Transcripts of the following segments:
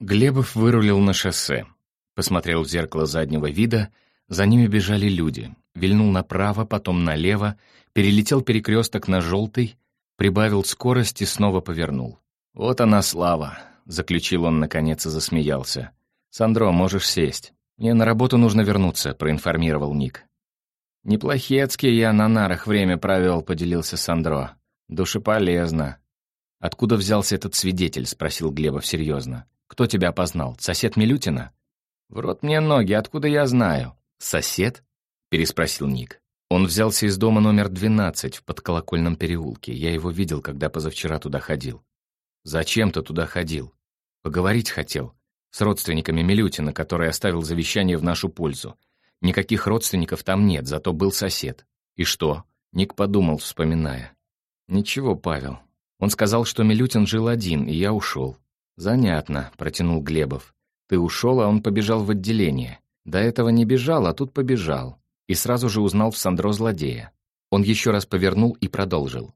Глебов вырулил на шоссе. Посмотрел в зеркало заднего вида, за ними бежали люди. Вильнул направо, потом налево, перелетел перекресток на желтый, прибавил скорость и снова повернул. «Вот она слава», — заключил он наконец и засмеялся. «Сандро, можешь сесть. Мне на работу нужно вернуться», — проинформировал Ник. «Неплохецкий я на нарах время провел», — поделился Сандро. «Душеполезно». «Откуда взялся этот свидетель?» — спросил Глебов серьезно. «Кто тебя опознал? Сосед Милютина?» «В рот мне ноги, откуда я знаю?» «Сосед?» — переспросил Ник. «Он взялся из дома номер 12 в подколокольном переулке. Я его видел, когда позавчера туда ходил». «Зачем ты туда ходил?» «Поговорить хотел. С родственниками Милютина, который оставил завещание в нашу пользу. Никаких родственников там нет, зато был сосед. И что?» Ник подумал, вспоминая. «Ничего, Павел. Он сказал, что Милютин жил один, и я ушел. «Занятно», — протянул Глебов. «Ты ушел, а он побежал в отделение. До этого не бежал, а тут побежал. И сразу же узнал в Сандро злодея. Он еще раз повернул и продолжил.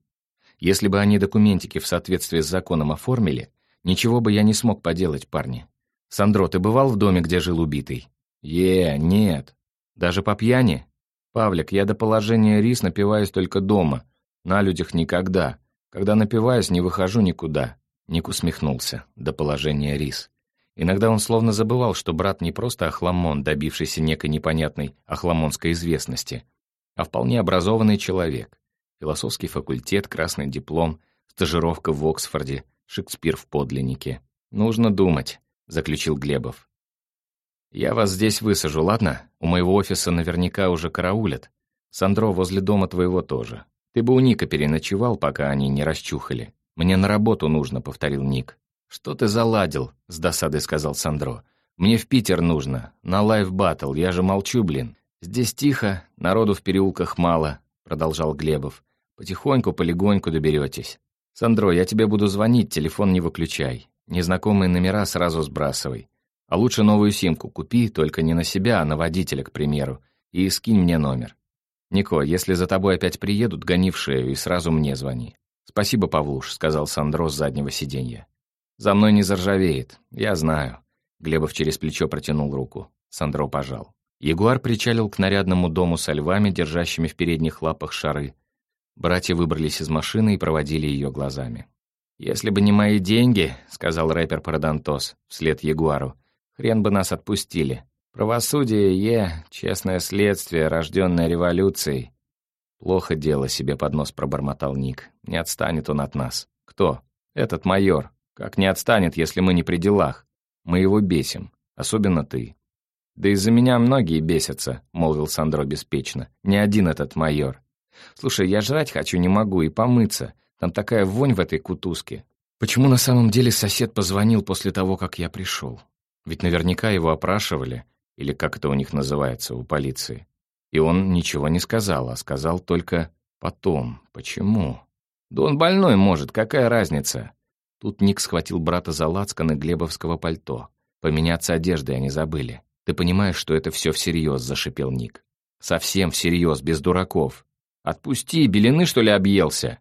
Если бы они документики в соответствии с законом оформили, ничего бы я не смог поделать, парни. Сандро, ты бывал в доме, где жил убитый? Е, нет. Даже по пьяни? Павлик, я до положения рис напиваюсь только дома. На людях никогда. Когда напиваюсь, не выхожу никуда. Ник усмехнулся, до положения рис. Иногда он словно забывал, что брат не просто охламон, добившийся некой непонятной охламонской известности, а вполне образованный человек. Философский факультет, красный диплом, стажировка в Оксфорде, Шекспир в подлиннике. «Нужно думать», — заключил Глебов. «Я вас здесь высажу, ладно? У моего офиса наверняка уже караулят. Сандро возле дома твоего тоже. Ты бы у Ника переночевал, пока они не расчухали. «Мне на работу нужно», — повторил Ник. «Что ты заладил?» — с досадой сказал Сандро. «Мне в Питер нужно, на live battle, я же молчу, блин. Здесь тихо, народу в переулках мало», — продолжал Глебов. «Потихоньку, полегоньку доберетесь. Сандро, я тебе буду звонить, телефон не выключай. Незнакомые номера сразу сбрасывай. А лучше новую симку купи, только не на себя, а на водителя, к примеру, и скинь мне номер. Нико, если за тобой опять приедут, гони в шею и сразу мне звони. «Спасибо, Павлуш», — сказал Сандро с заднего сиденья. «За мной не заржавеет, я знаю». Глебов через плечо протянул руку. Сандро пожал. Ягуар причалил к нарядному дому со львами, держащими в передних лапах шары. Братья выбрались из машины и проводили ее глазами. «Если бы не мои деньги», — сказал рэпер Парадонтос вслед Ягуару, «хрен бы нас отпустили. Правосудие, е, честное следствие, рожденное революцией. «Плохо дело себе под нос пробормотал Ник. Не отстанет он от нас. Кто? Этот майор. Как не отстанет, если мы не при делах? Мы его бесим. Особенно ты». «Да из-за меня многие бесятся», — молвил Сандро беспечно. «Не один этот майор. Слушай, я жрать хочу, не могу, и помыться. Там такая вонь в этой кутузке. Почему на самом деле сосед позвонил после того, как я пришел? Ведь наверняка его опрашивали, или как это у них называется, у полиции. И он ничего не сказал, а сказал только «потом». Почему? «Да он больной, может, какая разница?» Тут Ник схватил брата за лацканы глебовского пальто. Поменяться одеждой они забыли. «Ты понимаешь, что это все всерьез?» — зашипел Ник. «Совсем всерьез, без дураков. Отпусти, белины, что ли, объелся?»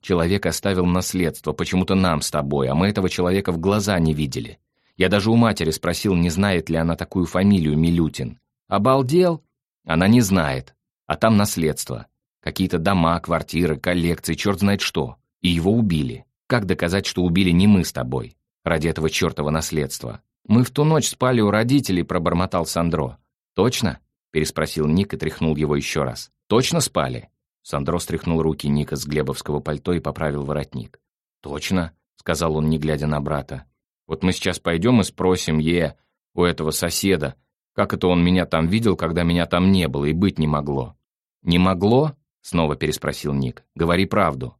Человек оставил наследство, почему-то нам с тобой, а мы этого человека в глаза не видели. Я даже у матери спросил, не знает ли она такую фамилию Милютин. «Обалдел? Она не знает. А там наследство. Какие-то дома, квартиры, коллекции, черт знает что. И его убили. Как доказать, что убили не мы с тобой? Ради этого чертова наследства. Мы в ту ночь спали у родителей, пробормотал Сандро. Точно? Переспросил Ник и тряхнул его еще раз. Точно спали? Сандро стряхнул руки Ника с глебовского пальто и поправил воротник. «Точно», — сказал он, не глядя на брата. «Вот мы сейчас пойдем и спросим Е у этого соседа, как это он меня там видел, когда меня там не было и быть не могло? Не могло? Снова переспросил Ник. Говори правду.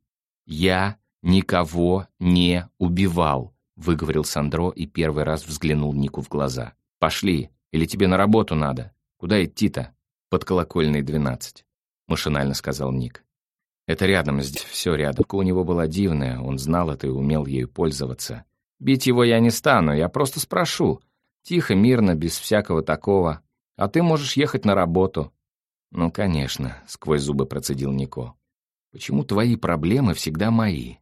Я никого не убивал, выговорил Сандро и первый раз взглянул Нику в глаза. Пошли, или тебе на работу надо? Куда идти-то? Под колокольной двенадцать, машинально сказал Ник. Это рядом, здесь все рядом. У него была дивная, он знал это и умел ею пользоваться. Бить его я не стану, я просто спрошу, Тихо, мирно, без всякого такого. А ты можешь ехать на работу». «Ну, конечно», — сквозь зубы процедил Нико. «Почему твои проблемы всегда мои?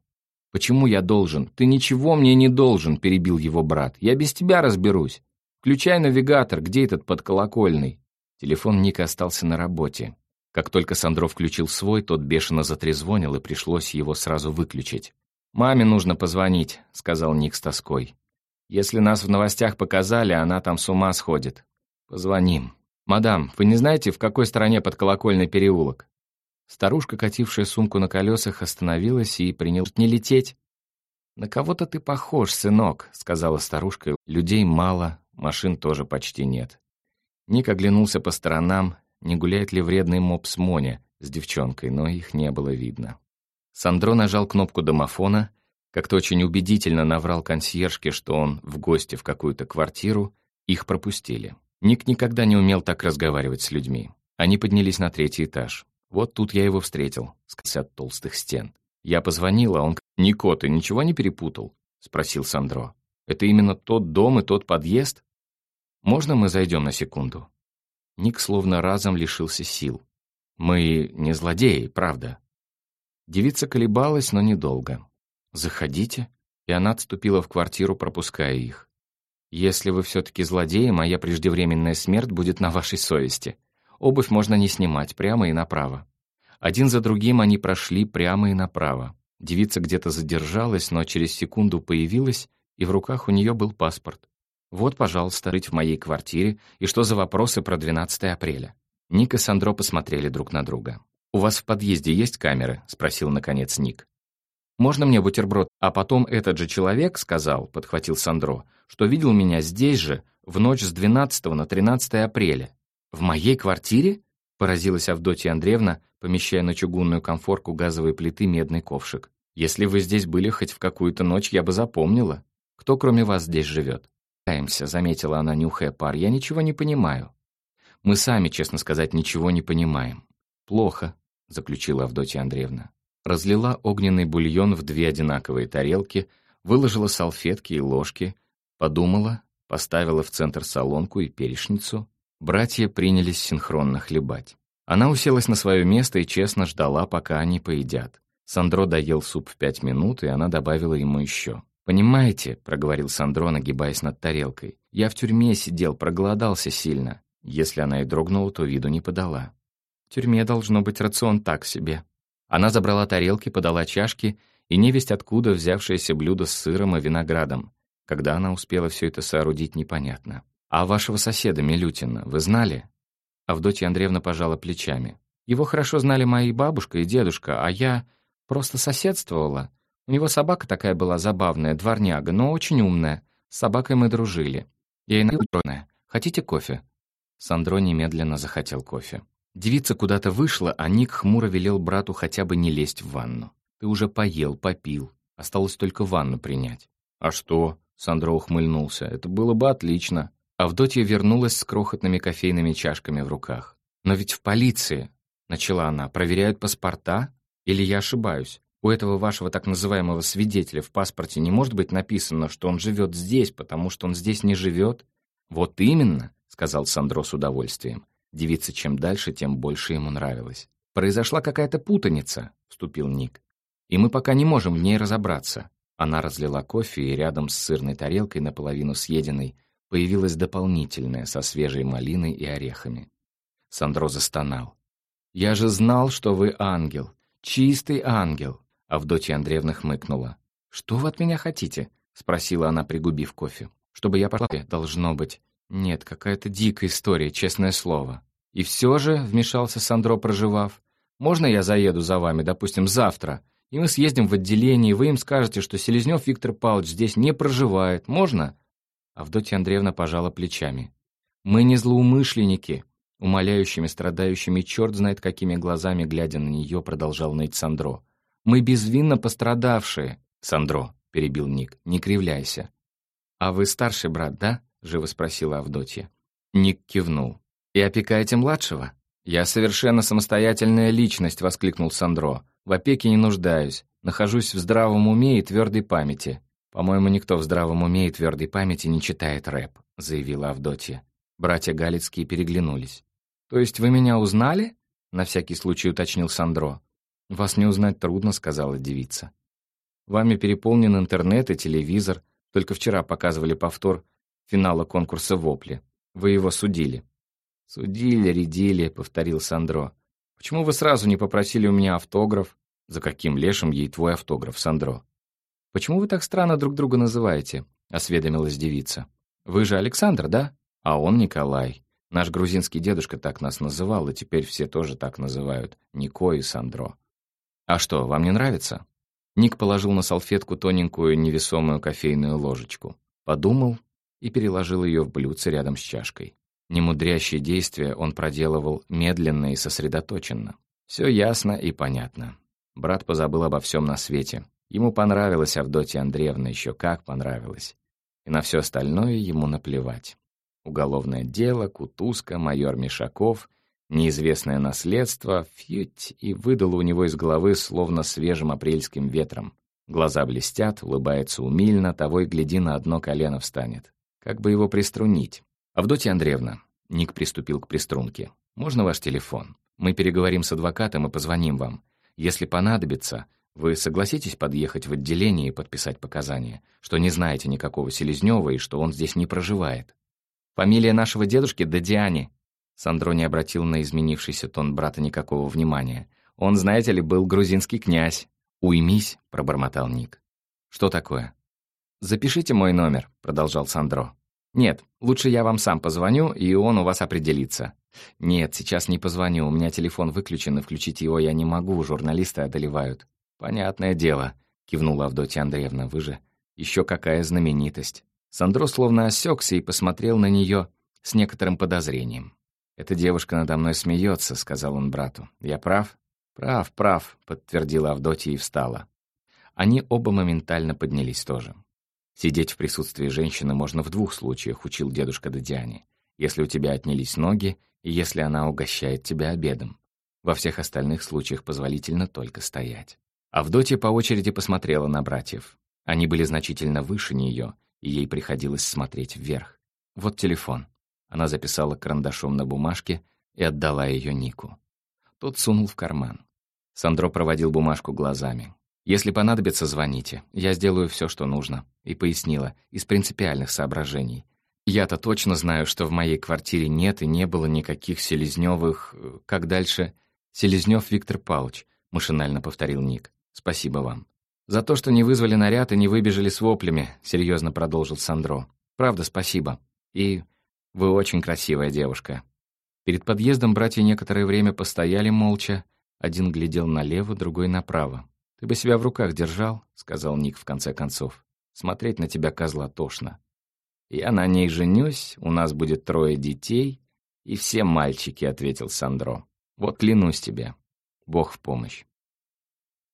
«Почему я должен? Ты ничего мне не должен», — перебил его брат. «Я без тебя разберусь. Включай навигатор, где этот подколокольный?» Телефон Ника остался на работе. Как только Сандро включил свой, тот бешено затрезвонил, и пришлось его сразу выключить. «Маме нужно позвонить», — сказал Ник с тоской. «Если нас в новостях показали, она там с ума сходит. Позвоним. Мадам, вы не знаете, в какой стороне подколокольный переулок?» Старушка, катившая сумку на колесах, остановилась и принялась не лететь. «На кого-то ты похож, сынок», — сказала старушка. «Людей мало, машин тоже почти нет». Ник оглянулся по сторонам, не гуляет ли вредный мопс Моня с девчонкой, но их не было видно. Сандро нажал кнопку домофона, как-то очень убедительно наврал консьержке, что он в гости в какую-то квартиру, их пропустили. Ник никогда не умел так разговаривать с людьми. Они поднялись на третий этаж. Вот тут я его встретил, сквозь от толстых стен. Я позвонила, он... «Нико, ты ничего не перепутал?» — спросил Сандро. «Это именно тот дом и тот подъезд? Можно мы зайдем на секунду?» Ник словно разом лишился сил. «Мы не злодеи, правда?» Девица колебалась, но недолго. «Заходите», и она отступила в квартиру, пропуская их. «Если вы все-таки злодеи, моя преждевременная смерть будет на вашей совести», Обувь можно не снимать, прямо и направо. Один за другим они прошли прямо и направо. Девица где-то задержалась, но через секунду появилась, и в руках у нее был паспорт. «Вот, пожалуйста, жить в моей квартире, и что за вопросы про 12 апреля?» Ник и Сандро посмотрели друг на друга. «У вас в подъезде есть камеры?» — спросил, наконец, Ник. «Можно мне бутерброд?» А потом этот же человек сказал, — подхватил Сандро, что видел меня здесь же, в ночь с 12 на 13 апреля. «В моей квартире?» — поразилась Авдотья Андреевна, помещая на чугунную конфорку газовой плиты медный ковшик. «Если вы здесь были хоть в какую-то ночь, я бы запомнила. Кто кроме вас здесь живет?» «Каемся», — заметила она, нюхая пар, — «я ничего не понимаю». «Мы сами, честно сказать, ничего не понимаем». «Плохо», — заключила Авдотья Андреевна. Разлила огненный бульон в две одинаковые тарелки, выложила салфетки и ложки, подумала, поставила в центр солонку и перечницу, Братья принялись синхронно хлебать. Она уселась на свое место и честно ждала, пока они поедят. Сандро доел суп в пять минут, и она добавила ему еще. «Понимаете», — проговорил Сандро, нагибаясь над тарелкой, «я в тюрьме сидел, проголодался сильно». Если она и дрогнула, то виду не подала. «В тюрьме должно быть рацион так себе». Она забрала тарелки, подала чашки и невесть откуда взявшееся блюдо с сыром и виноградом. Когда она успела все это соорудить, непонятно. «А вашего соседа, Милютина, вы знали?» Авдотья Андреевна пожала плечами. «Его хорошо знали мои бабушка и дедушка, а я просто соседствовала. У него собака такая была забавная, дворняга, но очень умная. С собакой мы дружили. Я иногда Хотите кофе?» Сандро немедленно захотел кофе. Девица куда-то вышла, а Ник хмуро велел брату хотя бы не лезть в ванну. «Ты уже поел, попил. Осталось только ванну принять». «А что?» — Сандро ухмыльнулся. «Это было бы отлично. Авдотья вернулась с крохотными кофейными чашками в руках. «Но ведь в полиции», — начала она, — «проверяют паспорта? Или я ошибаюсь? У этого вашего так называемого свидетеля в паспорте не может быть написано, что он живет здесь, потому что он здесь не живет?» «Вот именно», — сказал Сандро с удовольствием. Девица чем дальше, тем больше ему нравилось. «Произошла какая-то путаница», — вступил Ник. «И мы пока не можем в ней разобраться». Она разлила кофе и рядом с сырной тарелкой, наполовину съеденной, Появилась дополнительная, со свежей малиной и орехами. Сандро застонал. «Я же знал, что вы ангел. Чистый ангел!» Авдотья Андреевна хмыкнула. «Что вы от меня хотите?» — спросила она, пригубив кофе. «Чтобы я пошла, должно быть. Нет, какая-то дикая история, честное слово». «И все же», — вмешался Сандро, проживав, «можно я заеду за вами, допустим, завтра, и мы съездим в отделение, и вы им скажете, что Селезнев Виктор Павлович здесь не проживает. Можно?» Авдотья Андреевна пожала плечами. «Мы не злоумышленники!» Умоляющими, страдающими, черт знает какими глазами, глядя на нее, продолжал ныть Сандро. «Мы безвинно пострадавшие!» «Сандро», — перебил Ник, — «не кривляйся». «А вы старший брат, да?» — живо спросила Авдотья. Ник кивнул. «И опекаете младшего?» «Я совершенно самостоятельная личность», — воскликнул Сандро. «В опеке не нуждаюсь. Нахожусь в здравом уме и твердой памяти. «По-моему, никто в здравом уме и твердой памяти не читает рэп», — заявила Авдотья. Братья Галицкие переглянулись. «То есть вы меня узнали?» — на всякий случай уточнил Сандро. «Вас не узнать трудно», — сказала девица. Вами переполнен интернет и телевизор. Только вчера показывали повтор финала конкурса «Вопли». Вы его судили». «Судили, редили», — повторил Сандро. «Почему вы сразу не попросили у меня автограф?» «За каким лешим ей твой автограф, Сандро?» «Почему вы так странно друг друга называете?» — осведомилась девица. «Вы же Александр, да? А он Николай. Наш грузинский дедушка так нас называл, и теперь все тоже так называют. Нико и Сандро. А что, вам не нравится?» Ник положил на салфетку тоненькую невесомую кофейную ложечку. Подумал и переложил ее в блюдце рядом с чашкой. Немудрящие действия он проделывал медленно и сосредоточенно. Все ясно и понятно. Брат позабыл обо всем на свете. Ему понравилась Авдотья Андреевна, еще как понравилось. И на все остальное ему наплевать. Уголовное дело, кутузка, майор Мишаков, неизвестное наследство, фьють, и выдало у него из головы словно свежим апрельским ветром. Глаза блестят, улыбается умильно, того и гляди на одно колено встанет. Как бы его приструнить? «Авдотья Андреевна», — Ник приступил к приструнке, — «можно ваш телефон? Мы переговорим с адвокатом и позвоним вам. Если понадобится, вы согласитесь подъехать в отделение и подписать показания, что не знаете никакого Селезнева и что он здесь не проживает? Фамилия нашего дедушки Дадиани». Сандро не обратил на изменившийся тон брата никакого внимания. «Он, знаете ли, был грузинский князь». «Уймись», — пробормотал Ник. «Что такое?» «Запишите мой номер», — продолжал Сандро. «Нет, лучше я вам сам позвоню, и он у вас определится». «Нет, сейчас не позвоню, у меня телефон выключен, и включить его я не могу, журналисты одолевают». «Понятное дело», — кивнула Авдотья Андреевна, «вы же еще какая знаменитость». Сандро словно осекся и посмотрел на нее с некоторым подозрением. «Эта девушка надо мной смеется», — сказал он брату. «Я прав?» «Прав, прав», — подтвердила Авдотья и встала. Они оба моментально поднялись тоже. Сидеть в присутствии женщины можно в двух случаях, учил дедушка Дадиане. Если у тебя отнялись ноги, и если она угощает тебя обедом. Во всех остальных случаях позволительно только стоять. Авдотья по очереди посмотрела на братьев. Они были значительно выше нее, и ей приходилось смотреть вверх. Вот телефон. Она записала карандашом на бумажке и отдала ее Нику. Тот сунул в карман. Сандро проводил бумажку глазами. «Если понадобится, звоните. Я сделаю все, что нужно», — и пояснила, из принципиальных соображений. «Я-то точно знаю, что в моей квартире нет и не было никаких Селезневых... Э, как дальше?» «Селезнев Виктор Павлович», — машинально повторил Ник. «Спасибо вам». «За то, что не вызвали наряд и не выбежали с воплями», — серьезно продолжил Сандро. «Правда, спасибо. И вы очень красивая девушка». Перед подъездом братья некоторое время постояли молча. Один глядел налево, другой направо. «Ты бы себя в руках держал», — сказал Ник в конце концов. «Смотреть на тебя, козла, тошно. Я на ней женюсь, у нас будет трое детей, и все мальчики», — ответил Сандро. «Вот клянусь тебе. Бог в помощь».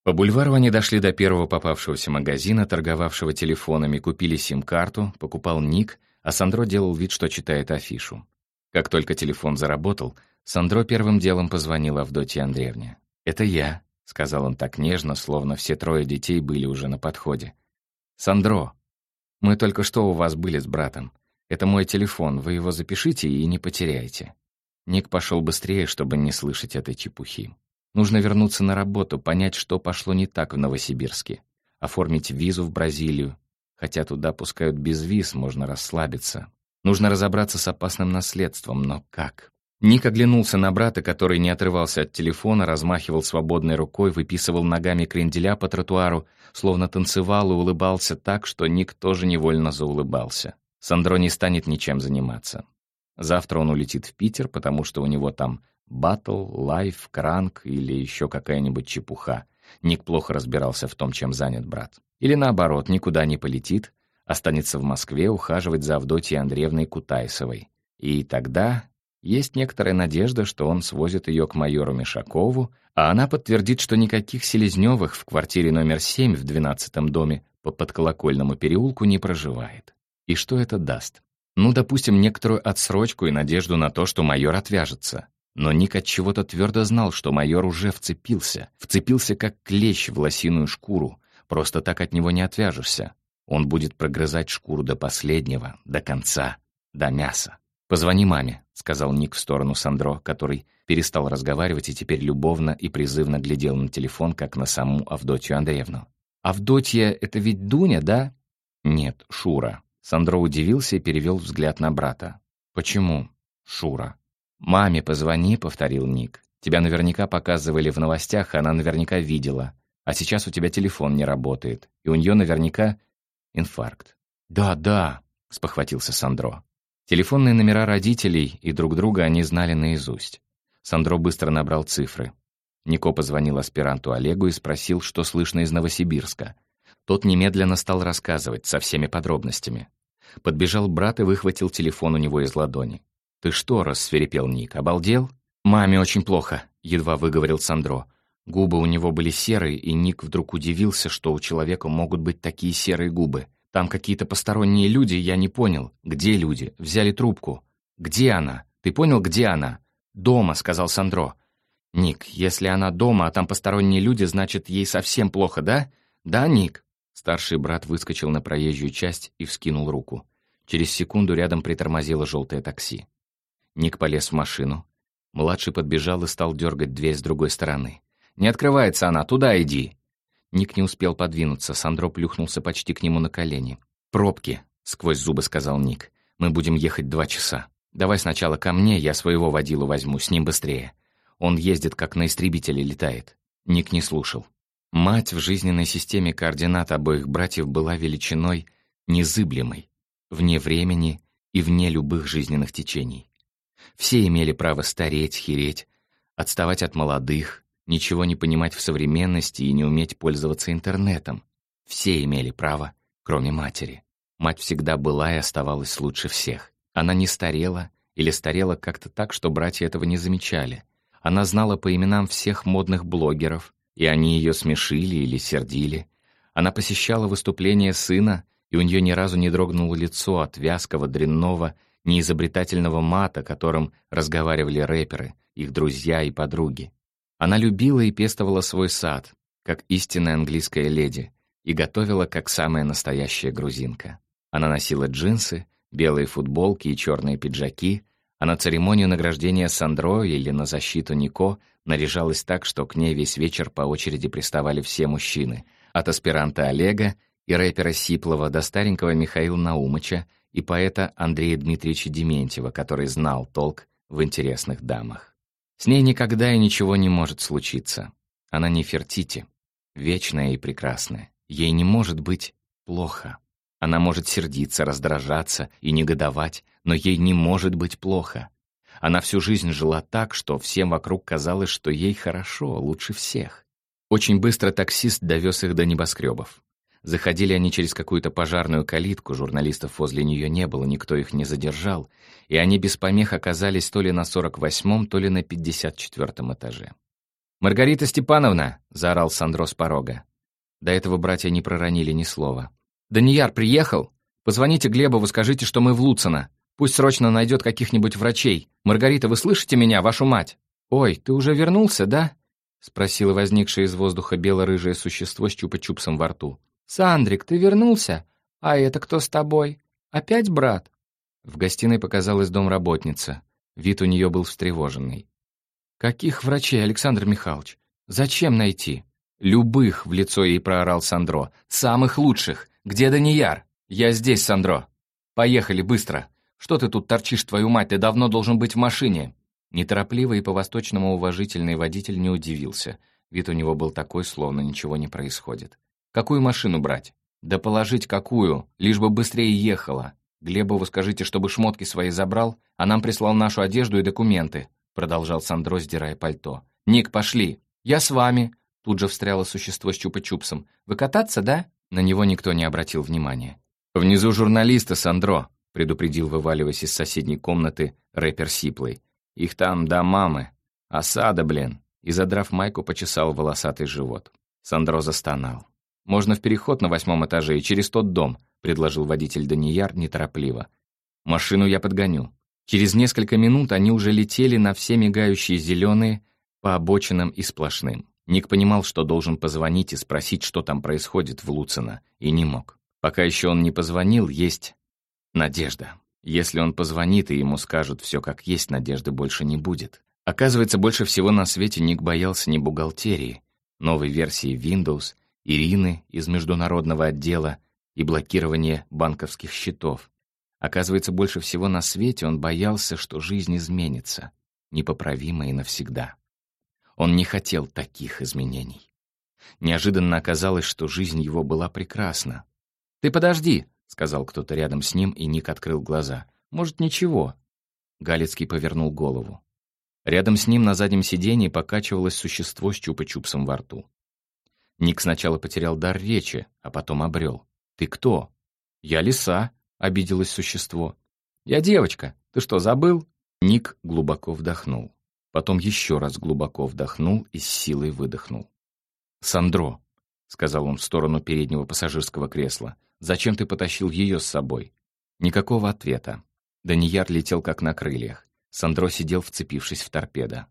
По бульвару они дошли до первого попавшегося магазина, торговавшего телефонами, купили сим-карту, покупал Ник, а Сандро делал вид, что читает афишу. Как только телефон заработал, Сандро первым делом позвонил Авдотье Андреевне. «Это я», — сказал он так нежно, словно все трое детей были уже на подходе. «Сандро, мы только что у вас были с братом. Это мой телефон, вы его запишите и не потеряйте». Ник пошел быстрее, чтобы не слышать этой чепухи. Нужно вернуться на работу, понять, что пошло не так в Новосибирске. Оформить визу в Бразилию. Хотя туда пускают без виз, можно расслабиться. Нужно разобраться с опасным наследством, но как? Ник оглянулся на брата, который не отрывался от телефона, размахивал свободной рукой, выписывал ногами кренделя по тротуару, словно танцевал и улыбался так, что Ник тоже невольно заулыбался. Сандро не станет ничем заниматься. Завтра он улетит в Питер, потому что у него там батл, лайф, кранк или еще какая-нибудь чепуха. Ник плохо разбирался в том, чем занят брат. Или наоборот, никуда не полетит, останется в Москве ухаживать за Авдотьей Андреевной Кутайсовой. И тогда есть некоторая надежда, что он свозит ее к майору Мишакову, а она подтвердит, что никаких Селезневых в квартире номер 7 в 12-м доме по подколокольному переулку не проживает. И что это даст? Ну, допустим, некоторую отсрочку и надежду на то, что майор отвяжется. Но Ник от чего-то твердо знал, что майор уже вцепился. Вцепился как клещ в лосиную шкуру. Просто так от него не отвяжешься. Он будет прогрызать шкуру до последнего, до конца, до мяса. «Позвони маме», — сказал Ник в сторону Сандро, который перестал разговаривать и теперь любовно и призывно глядел на телефон, как на саму Авдотью Андреевну. «Авдотья — это ведь Дуня, да?» «Нет, Шура». Сандро удивился и перевел взгляд на брата. «Почему?» «Шура». «Маме позвони», — повторил Ник. «Тебя наверняка показывали в новостях, она наверняка видела. А сейчас у тебя телефон не работает, и у нее наверняка инфаркт». «Да, да», — спохватился Сандро. Телефонные номера родителей и друг друга они знали наизусть. Сандро быстро набрал цифры. Нико позвонил аспиранту Олегу и спросил, что слышно из Новосибирска. Тот немедленно стал рассказывать со всеми подробностями. Подбежал брат и выхватил телефон у него из ладони. «Ты что?» — рассверепел Ник. «Обалдел?» «Маме очень плохо», — едва выговорил Сандро. Губы у него были серые, и Ник вдруг удивился, что у человека могут быть такие серые губы. Там какие-то посторонние люди, я не понял. Где люди? Взяли трубку. Где она? Ты понял, где она? «Дома», — сказал Сандро. «Ник, если она дома, а там посторонние люди, значит, ей совсем плохо, да? Да, Ник?» Старший брат выскочил на проезжую часть и вскинул руку. Через секунду рядом притормозило желтое такси. Ник полез в машину. Младший подбежал и стал дергать дверь с другой стороны. «Не открывается она, туда иди!» Ник не успел подвинуться, Сандро плюхнулся почти к нему на колени. «Пробки», — сквозь зубы сказал Ник. «Мы будем ехать два часа». Давай сначала ко мне, я своего водилу возьму, с ним быстрее. Он ездит, как на истребителе летает». Ник не слушал. Мать в жизненной системе координат обоих братьев была величиной незыблемой, вне времени и вне любых жизненных течений. Все имели право стареть, хереть, отставать от молодых, ничего не понимать в современности и не уметь пользоваться интернетом. Все имели право, кроме матери. Мать всегда была и оставалась лучше всех. Она не старела или старела как-то так, что братья этого не замечали. Она знала по именам всех модных блогеров, и они ее смешили или сердили. Она посещала выступления сына, и у нее ни разу не дрогнуло лицо от вязкого, дрянного, неизобретательного мата, которым разговаривали рэперы, их друзья и подруги. Она любила и пестовала свой сад, как истинная английская леди, и готовила, как самая настоящая грузинка. Она носила джинсы, белые футболки и черные пиджаки, а на церемонию награждения Сандро или на защиту Нико наряжалась так, что к ней весь вечер по очереди приставали все мужчины, от аспиранта Олега и рэпера Сиплова до старенького Михаила Наумыча и поэта Андрея Дмитриевича Дементьева, который знал толк в интересных дамах. С ней никогда и ничего не может случиться. Она не Фертити, вечная и прекрасная. Ей не может быть плохо. Она может сердиться, раздражаться и негодовать, но ей не может быть плохо. Она всю жизнь жила так, что всем вокруг казалось, что ей хорошо, лучше всех. Очень быстро таксист довез их до небоскребов. Заходили они через какую-то пожарную калитку, журналистов возле нее не было, никто их не задержал, и они без помех оказались то ли на 48-м, то ли на 54-м этаже. «Маргарита Степановна!» — заорал Сандро с порога. До этого братья не проронили ни слова. «Данияр приехал? Позвоните Глебову, скажите, что мы в Луцина. Пусть срочно найдет каких-нибудь врачей. Маргарита, вы слышите меня, вашу мать?» «Ой, ты уже вернулся, да?» — спросило возникшее из воздуха бело-рыжее существо с чупа-чупсом во рту. «Сандрик, ты вернулся? А это кто с тобой? Опять брат?» В гостиной показалась домработница. Вид у нее был встревоженный. «Каких врачей, Александр Михайлович? Зачем найти?» «Любых», — в лицо ей проорал Сандро. «Самых лучших. «Где Данияр?» «Я здесь, Сандро. Поехали, быстро. Что ты тут торчишь, твою мать? Ты давно должен быть в машине». Неторопливо и по-восточному уважительный водитель не удивился. Вид у него был такой, словно ничего не происходит. «Какую машину брать?» «Да положить какую, лишь бы быстрее ехала. Глебову скажите, чтобы шмотки свои забрал, а нам прислал нашу одежду и документы», продолжал Сандро, сдирая пальто. «Ник, пошли». «Я с вами», тут же встряло существо с чупа-чупсом. «Вы кататься, да?» На него никто не обратил внимания. «Внизу журналисты, Сандро», — предупредил, вываливаясь из соседней комнаты, рэпер Сиплый. «Их там до мамы. Осада, блин». И, задрав майку, почесал волосатый живот. Сандро застонал. «Можно в переход на восьмом этаже и через тот дом», — предложил водитель Данияр неторопливо. «Машину я подгоню». Через несколько минут они уже летели на все мигающие зеленые, по обочинам и сплошным. Ник понимал, что должен позвонить и спросить, что там происходит в Луцино, и не мог. Пока еще он не позвонил, есть надежда. Если он позвонит и ему скажут все как есть, надежды больше не будет. Оказывается, больше всего на свете Ник боялся не бухгалтерии, новой версии Windows Ирины из международного отдела и блокирование банковских счетов. Оказывается, больше всего на свете он боялся, что жизнь изменится, непоправимо и навсегда. Он не хотел таких изменений. Неожиданно оказалось, что жизнь его была прекрасна. «Ты подожди», — сказал кто-то рядом с ним, и Ник открыл глаза. «Может, ничего?» Галицкий повернул голову. Рядом с ним на заднем сиденье покачивалось существо с чупа-чупсом во рту. Ник сначала потерял дар речи, а потом обрел. «Ты кто?» «Я лиса», — обиделось существо. «Я девочка. Ты что, забыл?» Ник глубоко вдохнул. Потом еще раз глубоко вдохнул и с силой выдохнул. «Сандро», — сказал он в сторону переднего пассажирского кресла, «зачем ты потащил ее с собой?» Никакого ответа. Данияр летел как на крыльях. Сандро сидел, вцепившись в торпедо.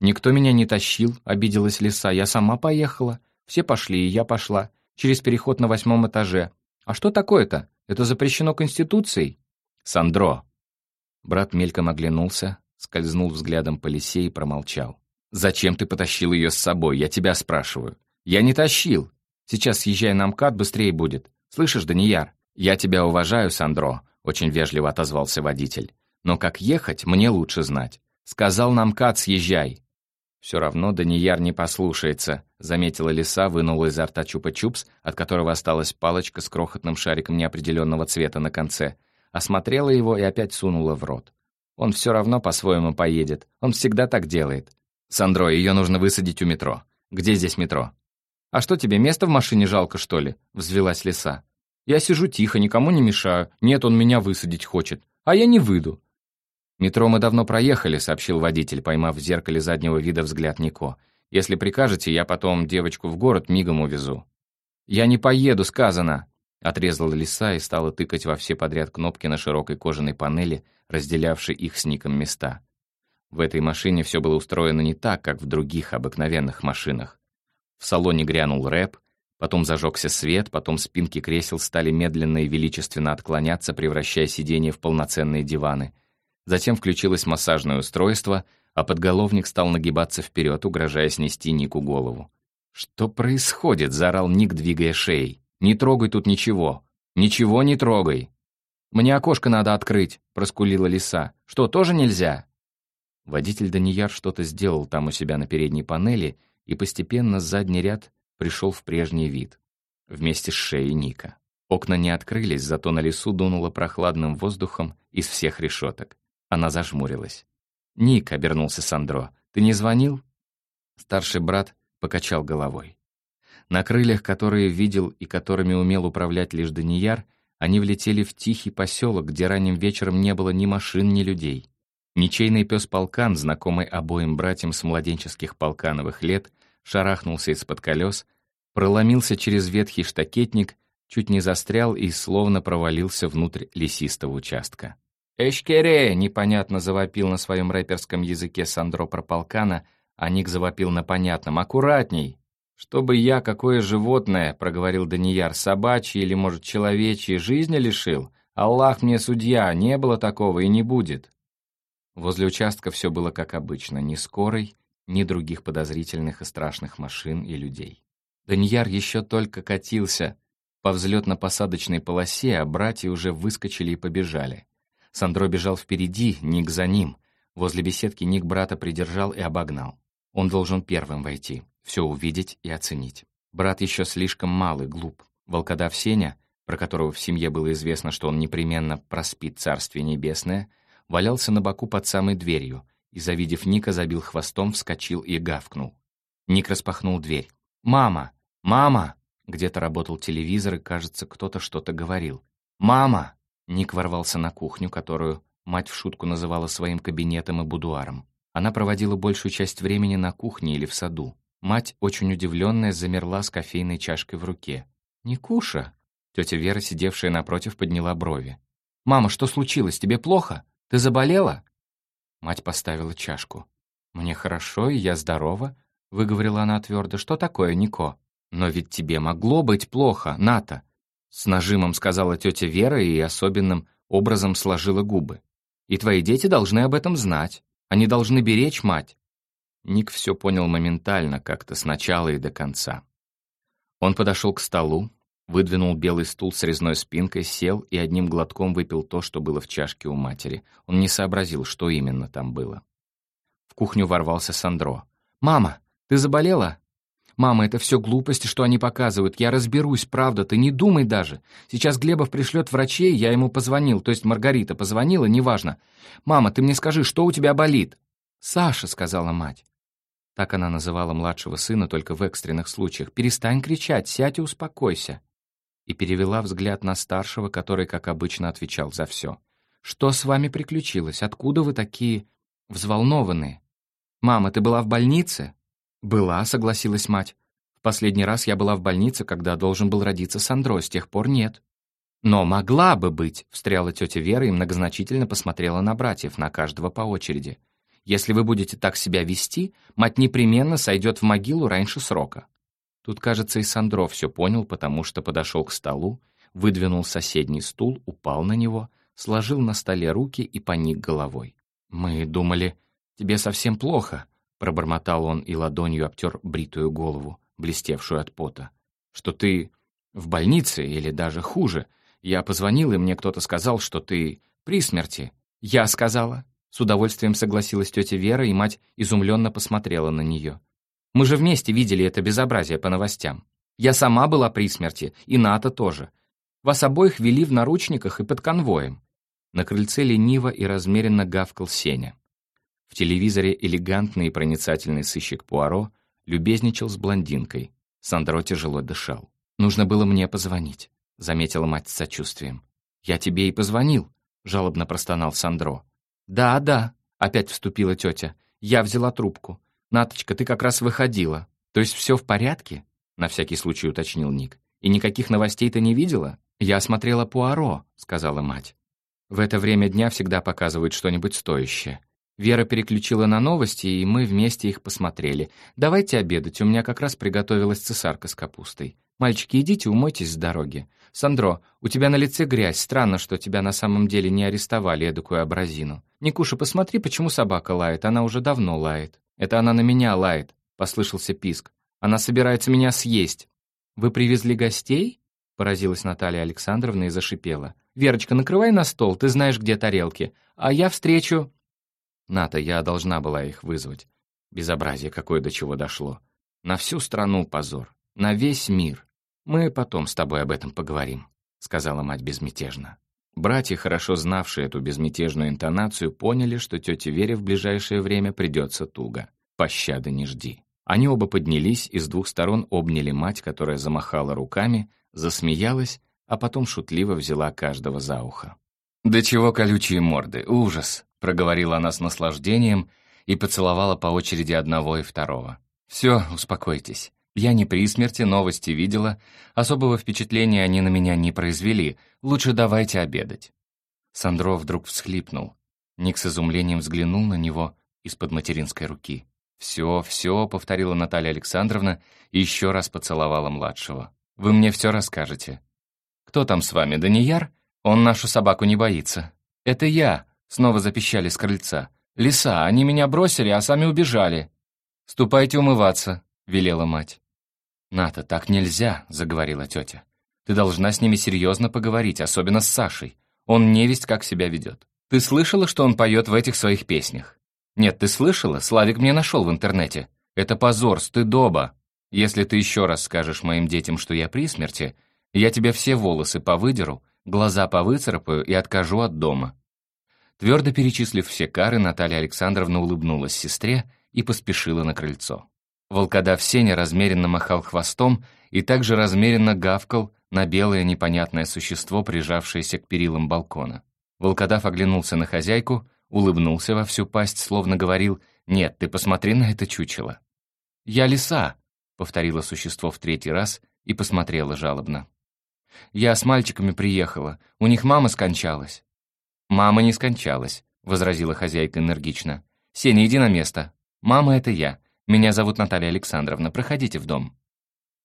«Никто меня не тащил», — обиделась лиса. «Я сама поехала. Все пошли, и я пошла. Через переход на восьмом этаже. А что такое-то? Это запрещено Конституцией?» «Сандро!» Брат мельком оглянулся, скользнул взглядом по лисе и промолчал. «Зачем ты потащил ее с собой? Я тебя спрашиваю». «Я не тащил. Сейчас съезжай на МКАД, быстрее будет. Слышишь, Данияр? Я тебя уважаю, Сандро», — очень вежливо отозвался водитель. «Но как ехать, мне лучше знать. Сказал на МКАД, съезжай». «Все равно Данияр не послушается», — заметила лиса, вынула изо рта чупа-чупс, от которого осталась палочка с крохотным шариком неопределенного цвета на конце. Осмотрела его и опять сунула в рот. «Он все равно по-своему поедет. Он всегда так делает». «Сандро, ее нужно высадить у метро. Где здесь метро?» «А что тебе, места в машине жалко, что ли?» — взвелась лиса. «Я сижу тихо, никому не мешаю. Нет, он меня высадить хочет. А я не выйду». «Метро мы давно проехали», — сообщил водитель, поймав в зеркале заднего вида взгляд Нико. «Если прикажете, я потом девочку в город мигом увезу». «Я не поеду, сказано!» Отрезала лиса и стала тыкать во все подряд кнопки на широкой кожаной панели, разделявшей их с Ником места. В этой машине все было устроено не так, как в других обыкновенных машинах. В салоне грянул рэп, потом зажегся свет, потом спинки кресел стали медленно и величественно отклоняться, превращая сиденья в полноценные диваны. Затем включилось массажное устройство, а подголовник стал нагибаться вперед, угрожая снести Нику голову. «Что происходит?» — заорал Ник, двигая шеей. «Не трогай тут ничего! Ничего не трогай!» «Мне окошко надо открыть», — проскулила лиса. «Что, тоже нельзя?» Водитель Данияр что-то сделал там у себя на передней панели, и постепенно задний ряд пришел в прежний вид, вместе с шеей Ника. Окна не открылись, зато на лесу дунуло прохладным воздухом из всех решеток. Она зажмурилась. «Ник», — обернулся Сандро, — «ты не звонил?» Старший брат покачал головой. На крыльях, которые видел и которыми умел управлять лишь Данияр, они влетели в тихий поселок, где ранним вечером не было ни машин, ни людей. Ничейный пес Полкан, знакомый обоим братьям с младенческих полкановых лет, шарахнулся из-под колес, проломился через ветхий штакетник, чуть не застрял и словно провалился внутрь лесистого участка. «Эшкере!» — непонятно завопил на своем рэперском языке Сандро Прополкана, а Ник завопил на понятном. «Аккуратней!» «Чтобы я, какое животное, — проговорил Данияр, — собачье или, может, человечье, жизни лишил? Аллах мне судья, не было такого и не будет!» Возле участка все было как обычно, ни скорой, ни других подозрительных и страшных машин и людей. Даньяр еще только катился по взлетно-посадочной полосе, а братья уже выскочили и побежали. Сандро бежал впереди, Ник за ним. Возле беседки Ник брата придержал и обогнал. Он должен первым войти, все увидеть и оценить. Брат еще слишком мал и глуп. Волкодав Сеня, про которого в семье было известно, что он непременно проспит Царствие Небесное, валялся на боку под самой дверью — и, завидев Ника, забил хвостом, вскочил и гавкнул. Ник распахнул дверь. «Мама! Мама!» Где-то работал телевизор, и, кажется, кто-то что-то говорил. «Мама!» Ник ворвался на кухню, которую мать в шутку называла своим кабинетом и будуаром. Она проводила большую часть времени на кухне или в саду. Мать, очень удивленная, замерла с кофейной чашкой в руке. «Никуша!» Тетя Вера, сидевшая напротив, подняла брови. «Мама, что случилось? Тебе плохо? Ты заболела?» Мать поставила чашку. «Мне хорошо, и я здорова», — выговорила она твердо. «Что такое, Нико?» «Но ведь тебе могло быть плохо, Ната», — с нажимом сказала тетя Вера и особенным образом сложила губы. «И твои дети должны об этом знать. Они должны беречь мать». Ник все понял моментально, как-то сначала и до конца. Он подошел к столу, выдвинул белый стул с резной спинкой, сел и одним глотком выпил то, что было в чашке у матери. Он не сообразил, что именно там было. В кухню ворвался Сандро. «Мама, ты заболела?» «Мама, это все глупости, что они показывают. Я разберусь, правда, ты не думай даже. Сейчас Глебов пришлет врачей, я ему позвонил, то есть Маргарита позвонила, неважно. Мама, ты мне скажи, что у тебя болит?» «Саша», — сказала мать. Так она называла младшего сына только в экстренных случаях. «Перестань кричать, сядь и успокойся». И перевела взгляд на старшего, который, как обычно, отвечал за все. «Что с вами приключилось? Откуда вы такие взволнованные?» «Мама, ты была в больнице?» «Была», — согласилась мать. «В последний раз я была в больнице, когда должен был родиться Сандро, с тех пор нет». «Но могла бы быть», — встряла тетя Вера и многозначительно посмотрела на братьев, на каждого по очереди. Если вы будете так себя вести, мать непременно сойдет в могилу раньше срока». Тут, кажется, и Сандро все понял, потому что подошел к столу, выдвинул соседний стул, упал на него, сложил на столе руки и поник головой. «Мы думали, тебе совсем плохо», — пробормотал он и ладонью обтер бритую голову, блестевшую от пота. «Что ты в больнице или даже хуже. Я позвонил, и мне кто-то сказал, что ты при смерти». «Я сказала», с удовольствием согласилась тетя Вера, и мать изумленно посмотрела на нее. «Мы же вместе видели это безобразие по новостям. Я сама была при смерти, и Ната тоже. Вас обоих вели в наручниках и под конвоем». На крыльце лениво и размеренно гавкал Сеня. В телевизоре элегантный и проницательный сыщик Пуаро любезничал с блондинкой. Сандро тяжело дышал. «Нужно было мне позвонить», — заметила мать с сочувствием. «Я тебе и позвонил», — жалобно простонал Сандро. «Да, да», — опять вступила тетя. «Я взяла трубку. Наточка, ты как раз выходила. То есть все в порядке?» — на всякий случай уточнил Ник. «И никаких новостей ты не видела?» «Я смотрела Пуаро», — сказала мать. «В это время дня всегда показывают что-нибудь стоящее. Вера переключила на новости, и мы вместе их посмотрели. Давайте обедать, у меня как раз приготовилась цесарка с капустой. Мальчики, идите, умойтесь с дороги. Сандро, у тебя на лице грязь, странно, что тебя на самом деле не арестовали, эдакую абразину. Никуша, посмотри, почему собака лает, она уже давно лает. Это она на меня лает, послышался писк. Она собирается меня съесть. Вы привезли гостей? Поразилась Наталья Александровна и зашипела. «Верочка, накрывай на стол, ты знаешь, где тарелки. А я встречу...» «Ната, я должна была их вызвать. Безобразие какое до чего дошло. На всю страну позор. На весь мир. «Мы потом с тобой об этом поговорим», — сказала мать безмятежно. Братья, хорошо знавшие эту безмятежную интонацию, поняли, что тете Вере в ближайшее время придется туго. Пощады не жди. Они оба поднялись и с двух сторон обняли мать, которая замахала руками, засмеялась, а потом шутливо взяла каждого за ухо. «Да чего колючие морды, ужас!» — проговорила она с наслаждением и поцеловала по очереди одного и второго. «Все, успокойтесь. Я не при смерти, новости видела. Особого впечатления они на меня не произвели. Лучше давайте обедать». Сандро вдруг всхлипнул. Ник с изумлением взглянул на него из-под материнской руки. «Все, все», — повторила Наталья Александровна и еще раз поцеловала младшего. «Вы мне все расскажете». «Кто там с вами, Данияр? Он нашу собаку не боится». «Это я», — снова запищали с крыльца. «Лиса, они меня бросили, а сами убежали». «Ступайте умываться», — велела мать. «Ната, так нельзя», — заговорила тетя. «Ты должна с ними серьезно поговорить, особенно с Сашей. Он невесть как себя ведет. Ты слышала, что он поет в этих своих песнях? Нет, ты слышала? Славик мне нашел в интернете. Это позор, стыдоба. Если ты еще раз скажешь моим детям, что я при смерти, я тебе все волосы повыдеру, глаза повыцарапаю и откажу от дома». Твердо перечислив все кары, Наталья Александровна улыбнулась сестре и поспешила на крыльцо. Волкодав Сеня размеренно махал хвостом и также размеренно гавкал на белое непонятное существо, прижавшееся к перилам балкона. Волкодав оглянулся на хозяйку, улыбнулся во всю пасть, словно говорил «Нет, ты посмотри на это чучело». «Я лиса», — повторило существо в третий раз и посмотрела жалобно. «Я с мальчиками приехала, у них мама скончалась». «Мама не скончалась», — возразила хозяйка энергично. «Сеня, иди на место. Мама — это я. Меня зовут Наталья Александровна. Проходите в дом».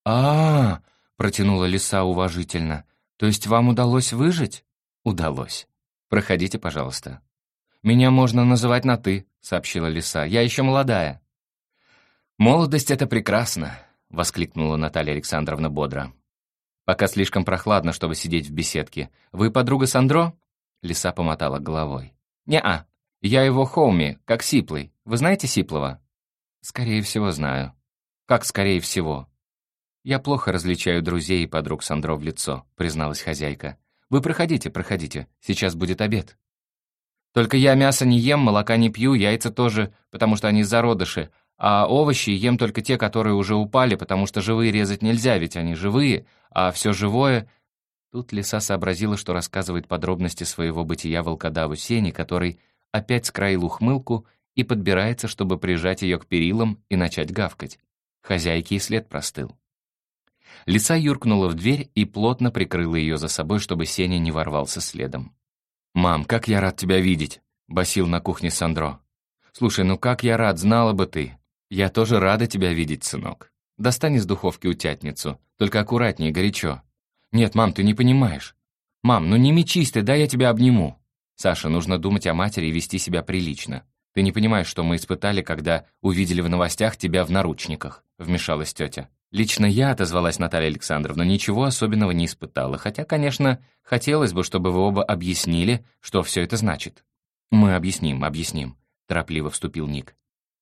А, -а, -а протянула лиса уважительно. «То есть вам удалось выжить?» «Удалось. Проходите, пожалуйста». «Меня можно называть на «ты», — сообщила лиса. «Я еще молодая». «Молодость — это прекрасно», — воскликнула Наталья Александровна бодро. «Пока слишком прохладно, чтобы сидеть в беседке. Вы подруга Сандро?» Лиса помотала головой. «Не-а. Я его Хоуми, как Сиплый. Вы знаете Сиплова?» «Скорее всего, знаю». «Как скорее всего?» «Я плохо различаю друзей и подруг Сандро в лицо», — призналась хозяйка. «Вы проходите, проходите. Сейчас будет обед». «Только я мясо не ем, молока не пью, яйца тоже, потому что они зародыши, а овощи ем только те, которые уже упали, потому что живые резать нельзя, ведь они живые, а все живое...» Тут лиса сообразила, что рассказывает подробности своего бытия волкодаву Сени, который опять скроил ухмылку и подбирается, чтобы прижать ее к перилам и начать гавкать. Хозяйке и след простыл. Лиса юркнула в дверь и плотно прикрыла ее за собой, чтобы Сеня не ворвался следом. «Мам, как я рад тебя видеть!» — басил на кухне Сандро. «Слушай, ну как я рад, знала бы ты!» «Я тоже рада тебя видеть, сынок. Достань из духовки утятницу, только аккуратнее, горячо». «Нет, мам, ты не понимаешь. Мам, ну не мечись ты, дай я тебя обниму». «Саша, нужно думать о матери и вести себя прилично. Ты не понимаешь, что мы испытали, когда увидели в новостях тебя в наручниках», — вмешалась тетя. Лично я, отозвалась Наталья Александровна, ничего особенного не испытала, хотя, конечно, хотелось бы, чтобы вы оба объяснили, что все это значит. «Мы объясним, объясним», — торопливо вступил Ник.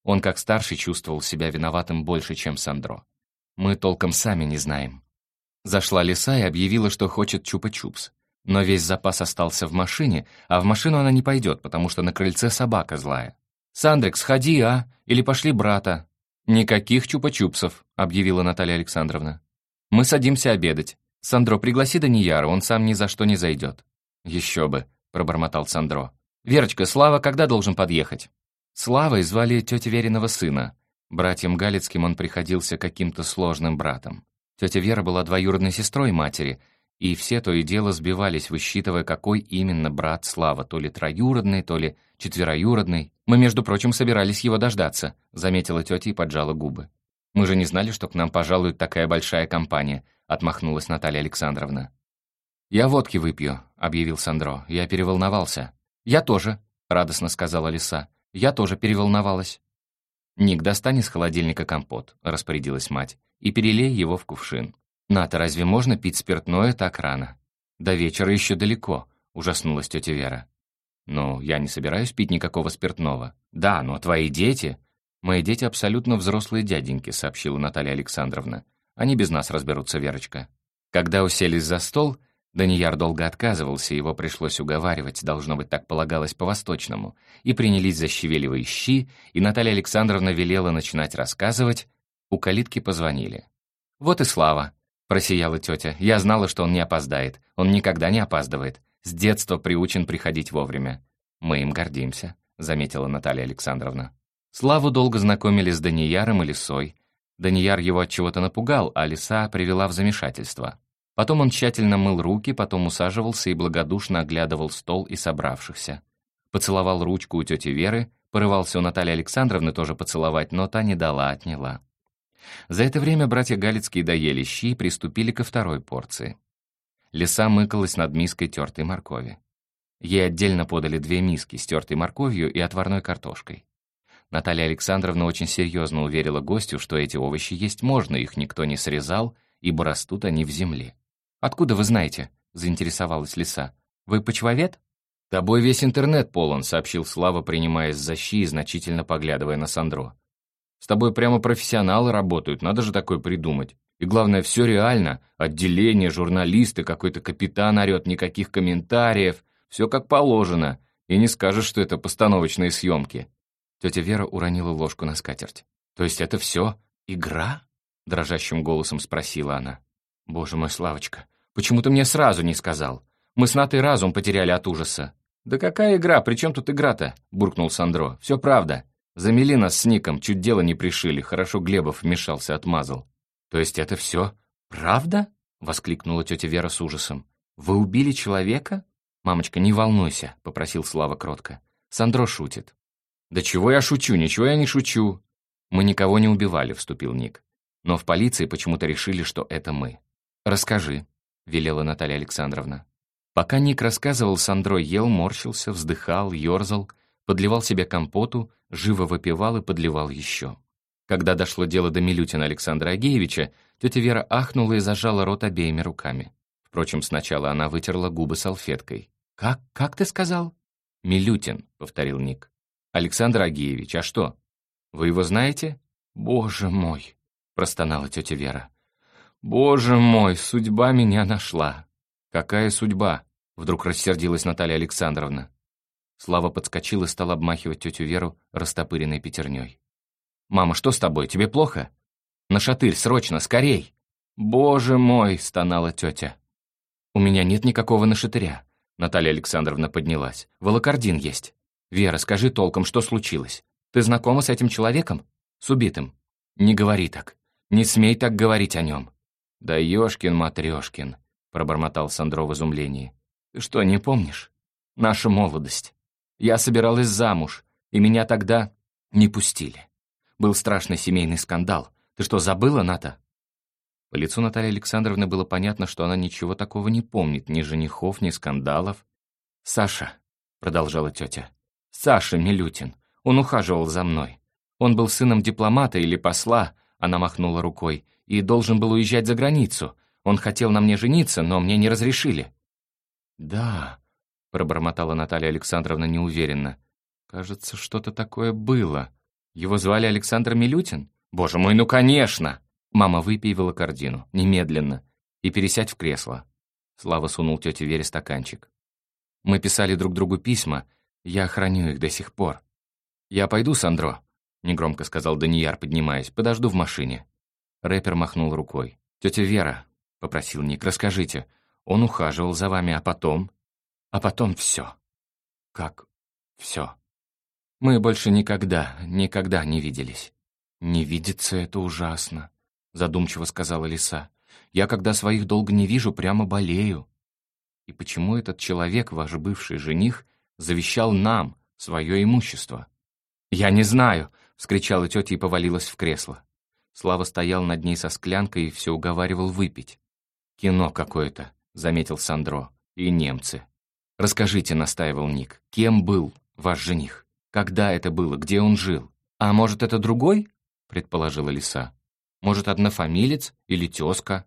Он, как старший, чувствовал себя виноватым больше, чем Сандро. «Мы толком сами не знаем». Зашла лиса и объявила, что хочет чупа-чупс. Но весь запас остался в машине, а в машину она не пойдет, потому что на крыльце собака злая. «Сандрик, сходи, а? Или пошли брата?» «Никаких чупа-чупсов», — объявила Наталья Александровна. «Мы садимся обедать. Сандро, пригласи Данияра, он сам ни за что не зайдет». «Еще бы», — пробормотал Сандро. «Верочка, Слава когда должен подъехать?» Славой звали тетя Вериного сына. Братьям Галицким он приходился каким-то сложным братом. Тетя Вера была двоюродной сестрой матери, и все то и дело сбивались, высчитывая, какой именно брат Слава, то ли троюродный, то ли четвероюродный. Мы, между прочим, собирались его дождаться», — заметила тетя и поджала губы. «Мы же не знали, что к нам пожалует такая большая компания», — отмахнулась Наталья Александровна. «Я водки выпью», — объявил Сандро. «Я переволновался». «Я тоже», — радостно сказала лиса. «Я тоже переволновалась». «Ник, достань из холодильника компот», — распорядилась мать, «и перелей его в кувшин». «Ната, разве можно пить спиртное так рано?» «До вечера еще далеко», — ужаснулась тетя Вера. «Ну, я не собираюсь пить никакого спиртного». «Да, но твои дети...» «Мои дети абсолютно взрослые дяденьки», — сообщила Наталья Александровна. «Они без нас разберутся, Верочка». Когда уселись за стол, Данияр долго отказывался, его пришлось уговаривать, должно быть, так полагалось по-восточному, и принялись за щавелевые щи, и Наталья Александровна велела начинать рассказывать, у калитки позвонили. «Вот и слава», — просияла тетя, «я знала, что он не опоздает, он никогда не опаздывает. С детства приучен приходить вовремя. Мы им гордимся», — заметила Наталья Александровна. Славу долго знакомили с Данияром и Лисой. Данияр его от чего-то напугал, а Лиса привела в замешательство. Потом он тщательно мыл руки, потом усаживался и благодушно оглядывал стол и собравшихся. Поцеловал ручку у тети Веры, порывался у Натальи Александровны тоже поцеловать, но та не дала, отняла. За это время братья Галицкие доели щи и приступили ко второй порции. Лиса мыкалась над миской тертой моркови. Ей отдельно подали две миски с тертой морковью и отварной картошкой. Наталья Александровна очень серьезно уверила гостю, что эти овощи есть можно, их никто не срезал, ибо растут они в земле. «Откуда вы знаете?» — заинтересовалась лиса. «Вы почвовед?» «Тобой весь интернет полон», — сообщил Слава, принимаясь за щи и значительно поглядывая на Сандро. «С тобой прямо профессионалы работают, надо же такое придумать. И главное, все реально. Отделение, журналисты, какой-то капитан орет, никаких комментариев. Все как положено. И не скажешь, что это постановочные съемки. Тетя Вера уронила ложку на скатерть. «То есть это все игра?» Дрожащим голосом спросила она. «Боже мой, Славочка, почему ты мне сразу не сказал? Мы с Натой разум потеряли от ужаса». «Да какая игра? При чем тут игра-то?» буркнул Сандро. «Все правда. Замели нас с Ником, чуть дело не пришили. Хорошо Глебов вмешался, отмазал. «То есть это все правда?» — воскликнула тетя Вера с ужасом. «Вы убили человека?» «Мамочка, не волнуйся», — попросил Слава кротко. «Сандро шутит». «Да чего я шучу? Ничего я не шучу». «Мы никого не убивали», — вступил Ник. «Но в полиции почему-то решили, что это мы». «Расскажи», — велела Наталья Александровна. Пока Ник рассказывал, Сандро ел, морщился, вздыхал, ерзал, подливал себе компоту, живо выпивал и подливал еще. Когда дошло дело до Милютина Александра Агеевича, тетя Вера ахнула и зажала рот обеими руками. Впрочем, сначала она вытерла губы салфеткой. «Как? Как ты сказал?» «Милютин», — повторил Ник. «Александр Агеевич, а что? Вы его знаете?» «Боже мой!» — простонала тетя Вера. «Боже мой, судьба меня нашла!» «Какая судьба?» — вдруг рассердилась Наталья Александровна. Слава подскочил и стал обмахивать тетю Веру растопыренной пятерней. «Мама, что с тобой? Тебе плохо?» «На шатырь, срочно, скорей!» «Боже мой!» — стонала тетя. «У меня нет никакого нашатыря». Наталья Александровна поднялась. «Волокордин есть. Вера, скажи толком, что случилось? Ты знакома с этим человеком? С убитым? Не говори так. Не смей так говорить о нем». «Да ёшкин-матрёшкин», — пробормотал Сандро в изумлении. «Ты что, не помнишь? Наша молодость. Я собиралась замуж, и меня тогда не пустили. Был страшный семейный скандал. Ты что, забыла, Ната?» По лицу Натальи Александровны было понятно, что она ничего такого не помнит, ни женихов, ни скандалов. «Саша», — продолжала тетя, — «Саша Милютин. Он ухаживал за мной. Он был сыном дипломата или посла», — она махнула рукой, «и должен был уезжать за границу. Он хотел на мне жениться, но мне не разрешили». «Да», — пробормотала Наталья Александровна неуверенно. «Кажется, что-то такое было». Его звали Александр Милютин? Боже мой, ну конечно! Мама, выпей волокордину, немедленно, и пересядь в кресло. Слава сунул тете Вере стаканчик. Мы писали друг другу письма, я храню их до сих пор. «Я пойду, Сандро», — негромко сказал Данияр, поднимаясь, «подожду в машине». Рэпер махнул рукой. «Тетя Вера», — попросил Ник, — «расскажите, он ухаживал за вами, а потом...» «А потом все». «Как все?» Мы больше никогда, никогда не виделись. «Не видеться — это ужасно», — задумчиво сказала Лиса. «Я, когда своих долго не вижу, прямо болею». «И почему этот человек, ваш бывший жених, завещал нам свое имущество?» «Я не знаю», — вскричала тетя и повалилась в кресло. Слава стоял над ней со склянкой и все уговаривал выпить. «Кино какое-то», — заметил Сандро. «И немцы». «Расскажите», — настаивал Ник, — «кем был ваш жених?» Когда это было? Где он жил? А может, это другой? Предположила лиса. Может, однофамилец или тезка?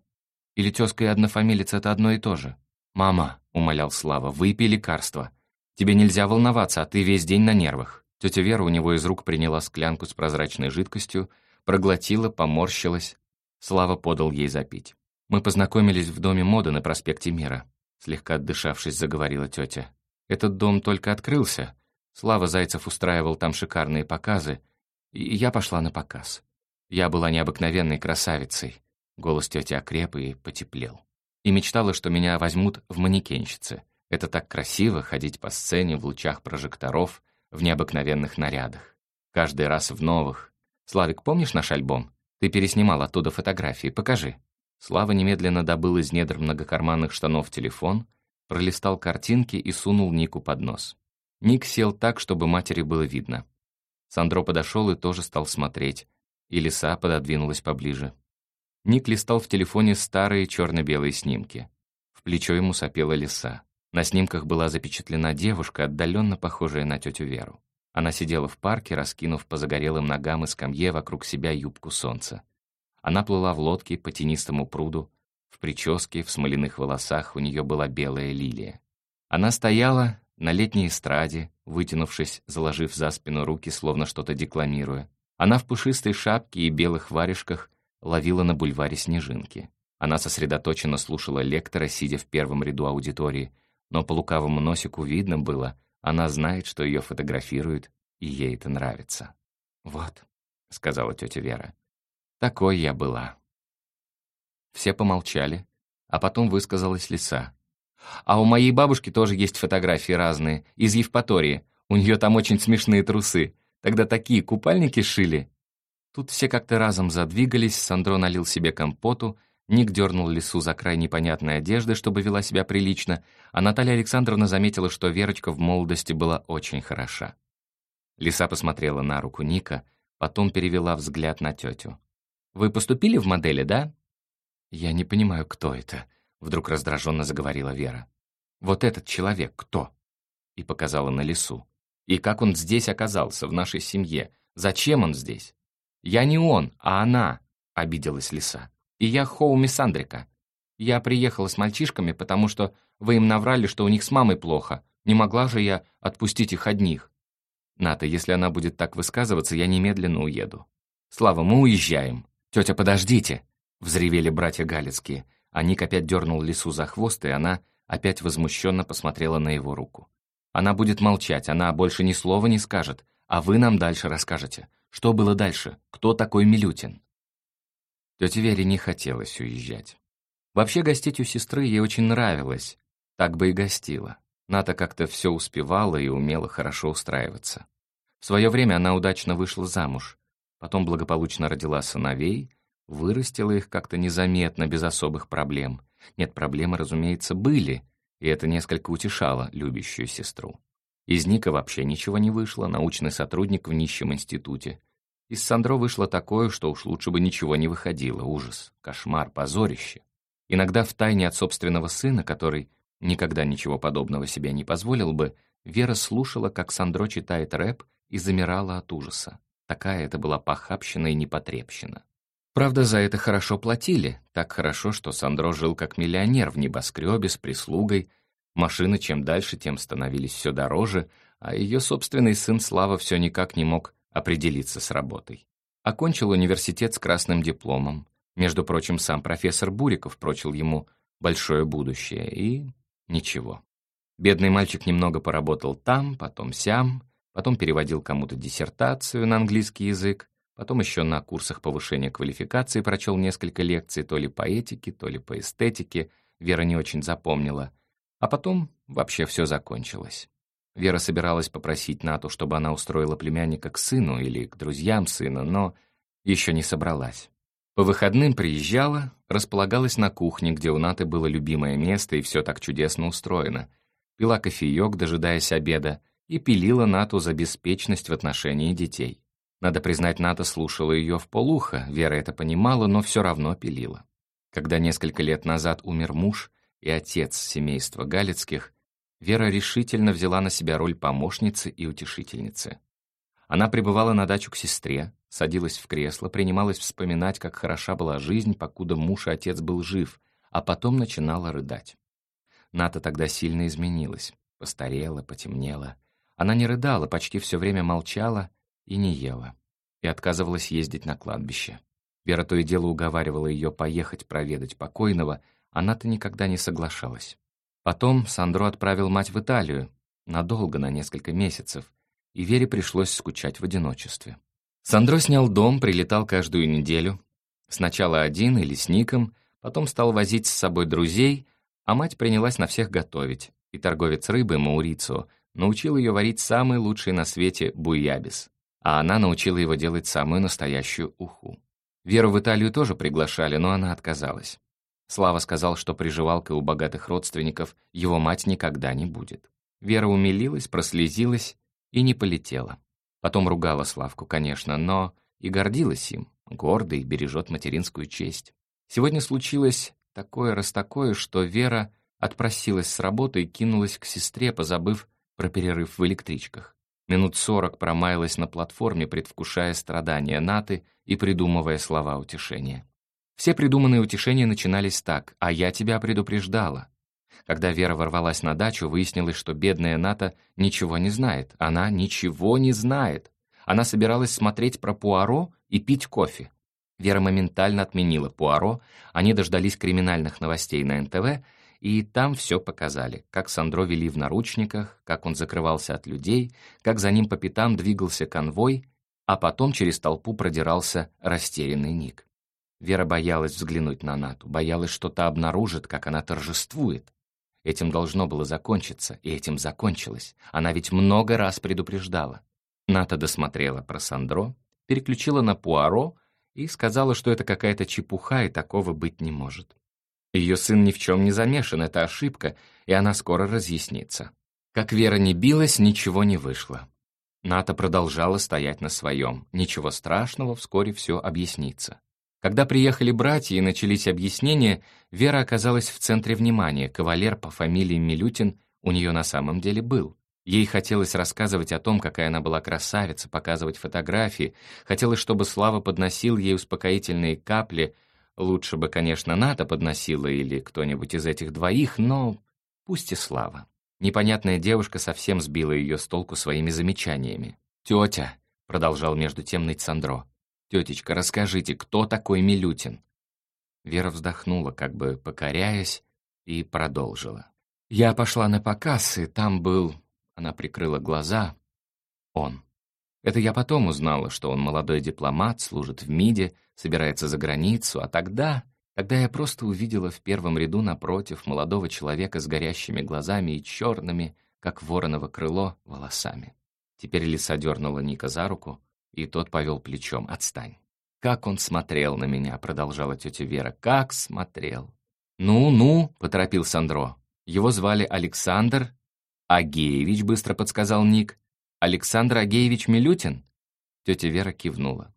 Или тезка и однофамилец — это одно и то же? «Мама», — умолял Слава, — «выпей лекарство. Тебе нельзя волноваться, а ты весь день на нервах». Тетя Вера у него из рук приняла склянку с прозрачной жидкостью, проглотила, поморщилась. Слава подал ей запить. «Мы познакомились в доме моды на проспекте Мира», слегка отдышавшись, заговорила тетя. «Этот дом только открылся, Слава Зайцев устраивал там шикарные показы, и я пошла на показ. Я была необыкновенной красавицей. Голос тети окреп и потеплел. И мечтала, что меня возьмут в манекенщицы. Это так красиво ходить по сцене в лучах прожекторов, в необыкновенных нарядах. Каждый раз в новых. «Славик, помнишь наш альбом? Ты переснимал оттуда фотографии, покажи». Слава немедленно добыл из недр многокарманных штанов телефон, пролистал картинки и сунул Нику под нос. Ник сел так, чтобы матери было видно. Сандро подошел и тоже стал смотреть, и лиса пододвинулась поближе. Ник листал в телефоне старые черно-белые снимки. В плечо ему сопела лиса. На снимках была запечатлена девушка, отдаленно похожая на тетю Веру. Она сидела в парке, раскинув по загорелым ногам и скамье вокруг себя юбку солнца. Она плыла в лодке по тенистому пруду, в прическе, в смоляных волосах у нее была белая лилия. Она стояла, на летней эстраде, вытянувшись, заложив за спину руки, словно что-то декламируя. Она в пушистой шапке и белых варежках ловила на бульваре снежинки. Она сосредоточенно слушала лектора, сидя в первом ряду аудитории, но по лукавому носику видно было, она знает, что ее фотографируют, и ей это нравится. «Вот», — сказала тетя Вера, — «такой я была». Все помолчали, а потом высказалась лиса. А у моей бабушки тоже есть фотографии разные, из Евпатории. У нее там очень смешные трусы. Тогда такие купальники шили. Тут все как-то разом задвигались, Сандро налил себе компоту, Ник дернул лису за край непонятной одежды, чтобы вела себя прилично, а Наталья Александровна заметила, что Верочка в молодости была очень хороша. Лиса посмотрела на руку Ника, потом перевела взгляд на тетю. «Вы поступили в модели, да?» «Я не понимаю, кто это», Вдруг раздраженно заговорила Вера. «Вот этот человек кто?» И показала на лесу. «И как он здесь оказался, в нашей семье? Зачем он здесь?» «Я не он, а она», — обиделась лиса. «И я Хоуми Сандрика. Я приехала с мальчишками, потому что вы им наврали, что у них с мамой плохо. Не могла же я отпустить их одних». «Ната, если она будет так высказываться, я немедленно уеду». «Слава, мы уезжаем». «Тетя, подождите!» — взревели братья Галицкие. А Ник опять дернул лису за хвост, и она опять возмущенно посмотрела на его руку. Она будет молчать, она больше ни слова не скажет, а вы нам дальше расскажете. Что было дальше? Кто такой Милютин?» Тете Вере не хотелось уезжать. Вообще гостить у сестры ей очень нравилось, так бы и гостила. Ната как-то все успевала и умела хорошо устраиваться. В свое время она удачно вышла замуж, потом благополучно родила сыновей, вырастила их как-то незаметно, без особых проблем. Нет, проблемы, разумеется, были, и это несколько утешало любящую сестру. Из Ника вообще ничего не вышло, научный сотрудник в нищем институте. Из Сандро вышло такое, что уж лучше бы ничего не выходило. Ужас, кошмар, позорище. Иногда в тайне от собственного сына, который никогда ничего подобного себе не позволил бы, Вера слушала, как Сандро читает рэп, и замирала от ужаса. Такая это была похабщина и непотребщина. Правда, за это хорошо платили, так хорошо, что Сандро жил как миллионер в небоскребе с прислугой, Машины чем дальше, тем становились все дороже, а ее собственный сын Слава все никак не мог определиться с работой. Окончил университет с красным дипломом. Между прочим, сам профессор Буриков прочил ему большое будущее, и ничего. Бедный мальчик немного поработал там, потом сям, потом переводил кому-то диссертацию на английский язык, потом еще на курсах повышения квалификации прочел несколько лекций то ли по этике, то ли по эстетике, Вера не очень запомнила — а потом вообще все закончилось. Вера собиралась попросить Нату, чтобы она устроила племянника к сыну или к друзьям сына, но еще не собралась. По выходным приезжала, располагалась на кухне, где у Наты было любимое место и все так чудесно устроено. Пила кофеек, дожидаясь обеда, и пилила Нату за беспечность в отношении детей. Надо признать, Ната слушала ее в полухо, Вера это понимала, но все равно пилила. Когда несколько лет назад умер муж, и отец семейства Галицких, Вера решительно взяла на себя роль помощницы и утешительницы. Она пребывала на дачу к сестре, садилась в кресло, принималась вспоминать, как хороша была жизнь, покуда муж и отец был жив, а потом начинала рыдать. Ната тогда сильно изменилась, постарела, потемнела. Она не рыдала, почти все время молчала и не ела, и отказывалась ездить на кладбище. Вера то и дело уговаривала ее поехать проведать покойного, она-то никогда не соглашалась. Потом Сандро отправил мать в Италию, надолго, на несколько месяцев, и Вере пришлось скучать в одиночестве. Сандро снял дом, прилетал каждую неделю. Сначала один или с Ником, потом стал возить с собой друзей, а мать принялась на всех готовить. И торговец рыбы Маурицио научил ее варить самый лучший на свете буйябис, а она научила его делать самую настоящую уху. Веру в Италию тоже приглашали, но она отказалась. Слава сказал, что приживалкой у богатых родственников его мать никогда не будет. Вера умилилась, прослезилась и не полетела. Потом ругала Славку, конечно, но и гордилась им, гордый, бережет материнскую честь. Сегодня случилось такое раз такое, что Вера отпросилась с работы и кинулась к сестре, позабыв про перерыв в электричках. Минут сорок промаялась на платформе, предвкушая страдания Наты и придумывая слова утешения. Все придуманные утешения начинались так «а я тебя предупреждала». Когда Вера ворвалась на дачу, выяснилось, что бедная Ната ничего не знает. Она ничего не знает. Она собиралась смотреть про Пуаро и пить кофе. Вера моментально отменила Пуаро, они дождались криминальных новостей на НТВ, и там все показали, как Сандро вели в наручниках, как он закрывался от людей, как за ним по пятам двигался конвой, а потом через толпу продирался растерянный Ник. Вера боялась взглянуть на Нату, боялась, что та обнаружит, как она торжествует. Этим должно было закончиться, и этим закончилось. Она ведь много раз предупреждала. Ната досмотрела про Сандро, переключила на Пуаро и сказала, что это какая-то чепуха, и такого быть не может. Ее сын ни в чем не замешан, это ошибка, и она скоро разъяснится. Как Вера не билась, ничего не вышло. Ната продолжала стоять на своем. Ничего страшного, вскоре все объяснится. Когда приехали братья и начались объяснения, Вера оказалась в центре внимания. Кавалер по фамилии Милютин у нее на самом деле был. Ей хотелось рассказывать о том, какая она была красавица, показывать фотографии. Хотелось, чтобы Слава подносил ей успокоительные капли. Лучше бы, конечно, Ната подносила или кто-нибудь из этих двоих, но пусть и Слава. Непонятная девушка совсем сбила ее с толку своими замечаниями. «Тетя», — продолжал между тем ныть Сандро, «тетечка, расскажите, кто такой Милютин?» Вера вздохнула, как бы покоряясь, и продолжила. «Я пошла на показ, и там был она прикрыла глаза. Он. Это я потом узнала, что он молодой дипломат, служит в МИДе, собирается за границу, а тогда... Тогда я просто увидела в первом ряду напротив молодого человека с горящими глазами и черными, как вороново крыло, волосами. Теперь лиса дернула Ника за руку, и тот повел плечом. «Отстань». «Как он смотрел на меня», — продолжала тетя Вера. «Как смотрел». «Ну-ну», — поторопил Сандро. Его звали Александр «Агеевич», — быстро подсказал Ник. «Александр Агеевич Милютин?» Тетя Вера кивнула.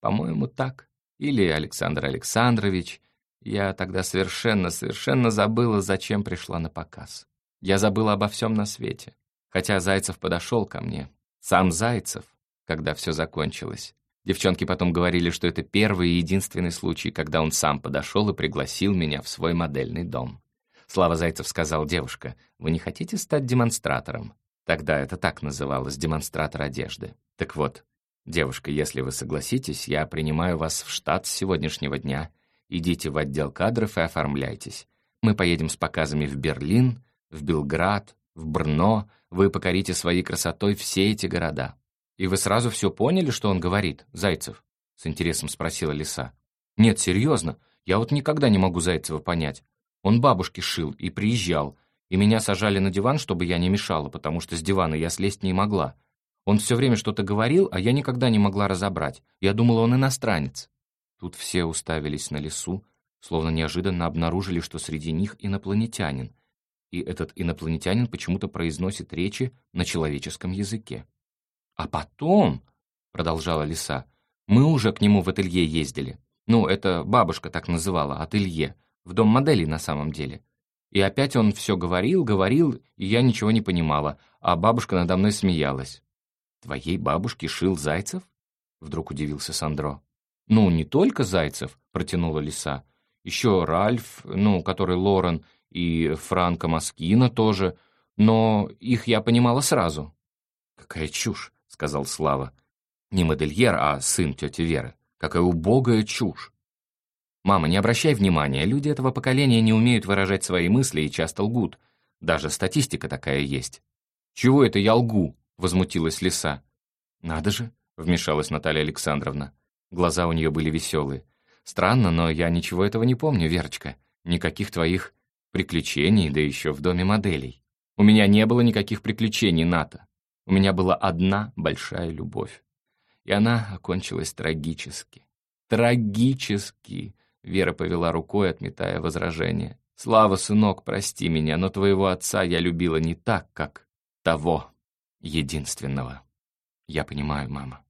«По-моему, так. Или Александр Александрович. Я тогда совершенно, совершенно забыла, зачем пришла на показ. Я забыла обо всем на свете. Хотя Зайцев подошел ко мне. Сам Зайцев, когда все закончилось. Девчонки потом говорили, что это первый и единственный случай, когда он сам подошел и пригласил меня в свой модельный дом. Слава Зайцев сказал, девушка, вы не хотите стать демонстратором? Тогда это так называлось, демонстратор одежды. Так вот, девушка, если вы согласитесь, я принимаю вас в штат с сегодняшнего дня. Идите в отдел кадров и оформляйтесь. Мы поедем с показами в Берлин, в Белград, в Брно. Вы покорите своей красотой все эти города. И вы сразу все поняли, что он говорит, Зайцев? С интересом спросила Лиса. Нет, серьезно, я вот никогда не могу Зайцева понять. Он бабушке шил и приезжал, и меня сажали на диван, чтобы я не мешала, потому что с дивана я слезть не могла. Он все время что-то говорил, а я никогда не могла разобрать. Я думала, он иностранец. Тут все уставились на лесу, словно неожиданно обнаружили, что среди них инопланетянин. И этот инопланетянин почему-то произносит речи на человеческом языке. «А потом», — продолжала лиса, — «мы уже к нему в ателье ездили. Ну, это бабушка так называла, ателье в дом моделей на самом деле. И опять он все говорил, говорил, и я ничего не понимала, а бабушка надо мной смеялась. «Твоей бабушке шил Зайцев?» — вдруг удивился Сандро. «Ну, не только Зайцев», — протянула лиса. «Еще Ральф, ну, который Лорен, и Франко Маскина тоже, но их я понимала сразу». «Какая чушь», — сказал Слава. «Не модельер, а сын тети Веры. Какая убогая чушь. «Мама, не обращай внимания, люди этого поколения не умеют выражать свои мысли и часто лгут. Даже статистика такая есть». «Чего это я лгу?» — возмутилась лиса. «Надо же», — вмешалась Наталья Александровна. Глаза у нее были веселые. «Странно, но я ничего этого не помню, Верочка. Никаких твоих приключений, да еще в доме моделей. У меня не было никаких приключений, Ната. У меня была одна большая любовь. И она окончилась трагически. Трагически. Вера повела рукой, отметая возражение. «Слава, сынок, прости меня, но твоего отца я любила не так, как того, единственного». «Я понимаю, мама».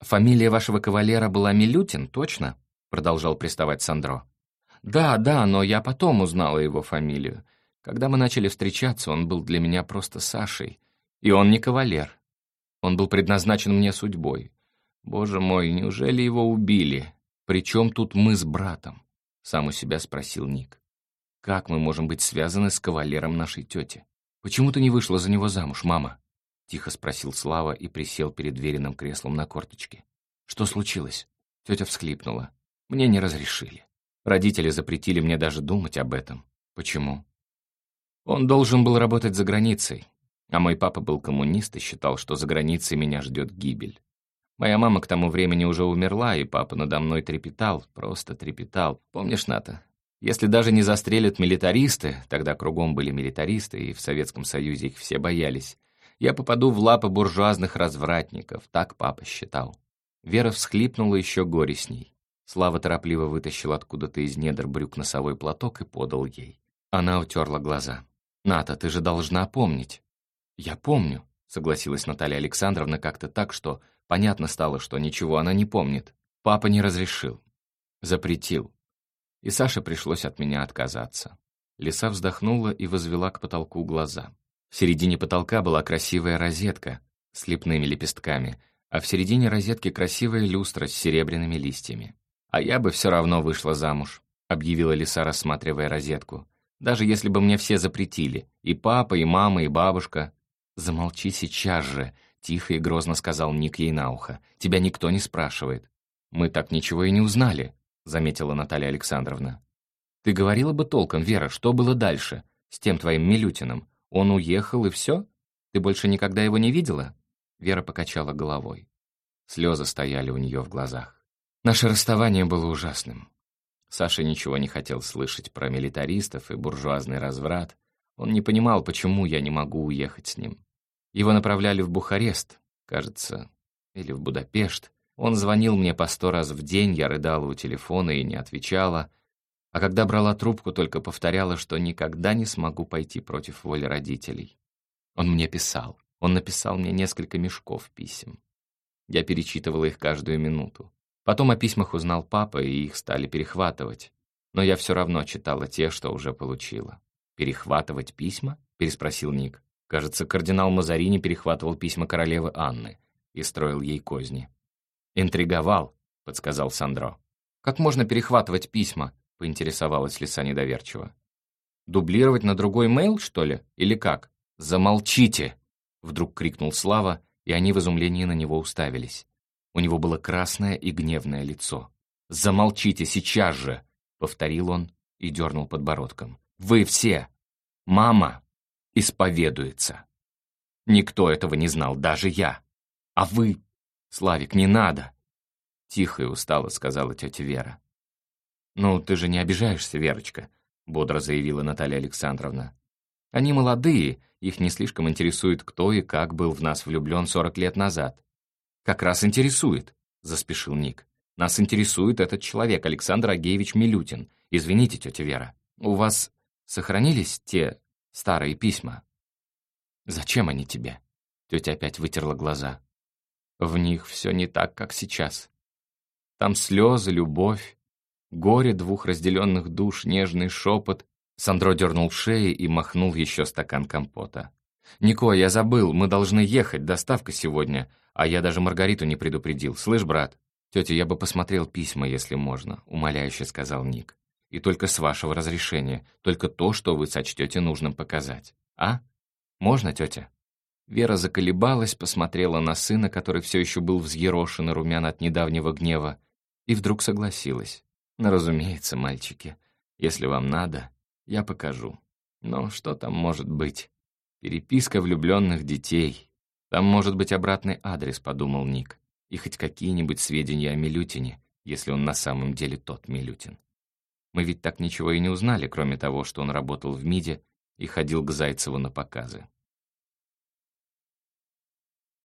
«Фамилия вашего кавалера была Милютин, точно?» Продолжал приставать Сандро. «Да, да, но я потом узнала его фамилию. Когда мы начали встречаться, он был для меня просто Сашей. И он не кавалер. Он был предназначен мне судьбой. Боже мой, неужели его убили? «Причем тут мы с братом?» — сам у себя спросил Ник. «Как мы можем быть связаны с кавалером нашей тети? Почему ты не вышла за него замуж, мама?» — тихо спросил Слава и присел перед веренным креслом на корточке. «Что случилось?» Тетя всхлипнула. «Мне не разрешили. Родители запретили мне даже думать об этом. Почему?» Он должен был работать за границей, а мой папа был коммунист и считал, что за границей меня ждет гибель. Моя мама к тому времени уже умерла, и папа надо мной трепетал, просто трепетал. Помнишь, Ната? Если даже не застрелят милитаристы, тогда кругом были милитаристы, и в Советском Союзе их все боялись, я попаду в лапы буржуазных развратников, так папа считал. Вера всхлипнула еще горестней. Слава торопливо вытащил откуда-то из недр брюк носовой платок и подал ей. Она утерла глаза. «Ната, ты же должна помнить». «Я помню», — согласилась Наталья Александровна как-то так, что Понятно стало, что ничего она не помнит. Папа не разрешил. Запретил. И Саше пришлось от меня отказаться. Лиса вздохнула и возвела к потолку глаза. В середине потолка была красивая розетка с лепными лепестками, а в середине розетки красивая люстра с серебряными листьями. «А я бы все равно вышла замуж», — объявила лиса, рассматривая розетку. «Даже если бы мне все запретили, и папа, и мама, и бабушка». «Замолчи сейчас же», — тихо и грозно сказал Ник ей на ухо. «Тебя никто не спрашивает». «Мы так ничего и не узнали», — заметила Наталья Александровна. «Ты говорила бы толком, Вера, что было дальше, с тем твоим Милютиным? Он уехал, и все? Ты больше никогда его не видела?» Вера покачала головой. Слезы стояли у нее в глазах. Наше расставание было ужасным. Саша ничего не хотел слышать про милитаристов и буржуазный разврат. Он не понимал, почему я не могу уехать с ним. Его направляли в Бухарест, кажется, или в Будапешт. Он звонил мне по сто раз в день, я рыдала у телефона и не отвечала, а когда брала трубку, только повторяла, что никогда не смогу пойти против воли родителей. Он мне писал. Он написал мне несколько мешков писем. Я перечитывала их каждую минуту. Потом о письмах узнал папа, и их стали перехватывать. Но я все равно читала те, что уже получила. «Перехватывать письма?» — переспросил Ник. Кажется, кардинал Мазарини перехватывал письма королевы Анны и строил ей козни. «Интриговал», — подсказал Сандро. «Как можно перехватывать письма?» — поинтересовалась Лиса недоверчиво. «Дублировать на другой мейл, что ли? Или как?» «Замолчите!» — вдруг крикнул Слава, и они в изумлении на него уставились. У него было красное и гневное лицо. «Замолчите сейчас же!» — повторил он и дернул подбородком. «Вы все! Мама исповедуется!» Никто этого не знал, даже я. А вы... Славик, не надо!» Тихо и устало сказала тетя Вера. «Ну, ты же не обижаешься, Верочка», — бодро заявила Наталья Александровна. «Они молодые, их не слишком интересует, кто и как был в нас влюблен сорок лет назад. «Как раз интересует», — заспешил Ник. «Нас интересует этот человек, Александр Агеевич Милютин. Извините, тетя Вера, у вас сохранились те старые письма?» «Зачем они тебе?» Тетя опять вытерла глаза. «В них все не так, как сейчас. Там слезы, любовь, горе двух разделенных душ, нежный шепот». Сандро дернул шеи и махнул еще стакан компота. «Нико, я забыл, мы должны ехать, доставка сегодня, а я даже Маргариту не предупредил. Слышь, брат?» «Тетя, я бы посмотрел письма, если можно», — умоляюще сказал Ник. «И только с вашего разрешения, только то, что вы сочтете нужным показать. А? Можно, тетя?» Вера заколебалась, посмотрела на сына, который все еще был взъерошен и румян от недавнего гнева, и вдруг согласилась. «Ну, разумеется, мальчики, если вам надо, я покажу. Но что там может быть?» Переписка влюбленных детей. Там может быть обратный адрес, подумал Ник. И хоть какие-нибудь сведения о Милютине, если он на самом деле тот Милютин. Мы ведь так ничего и не узнали, кроме того, что он работал в МИДе и ходил к Зайцеву на показы.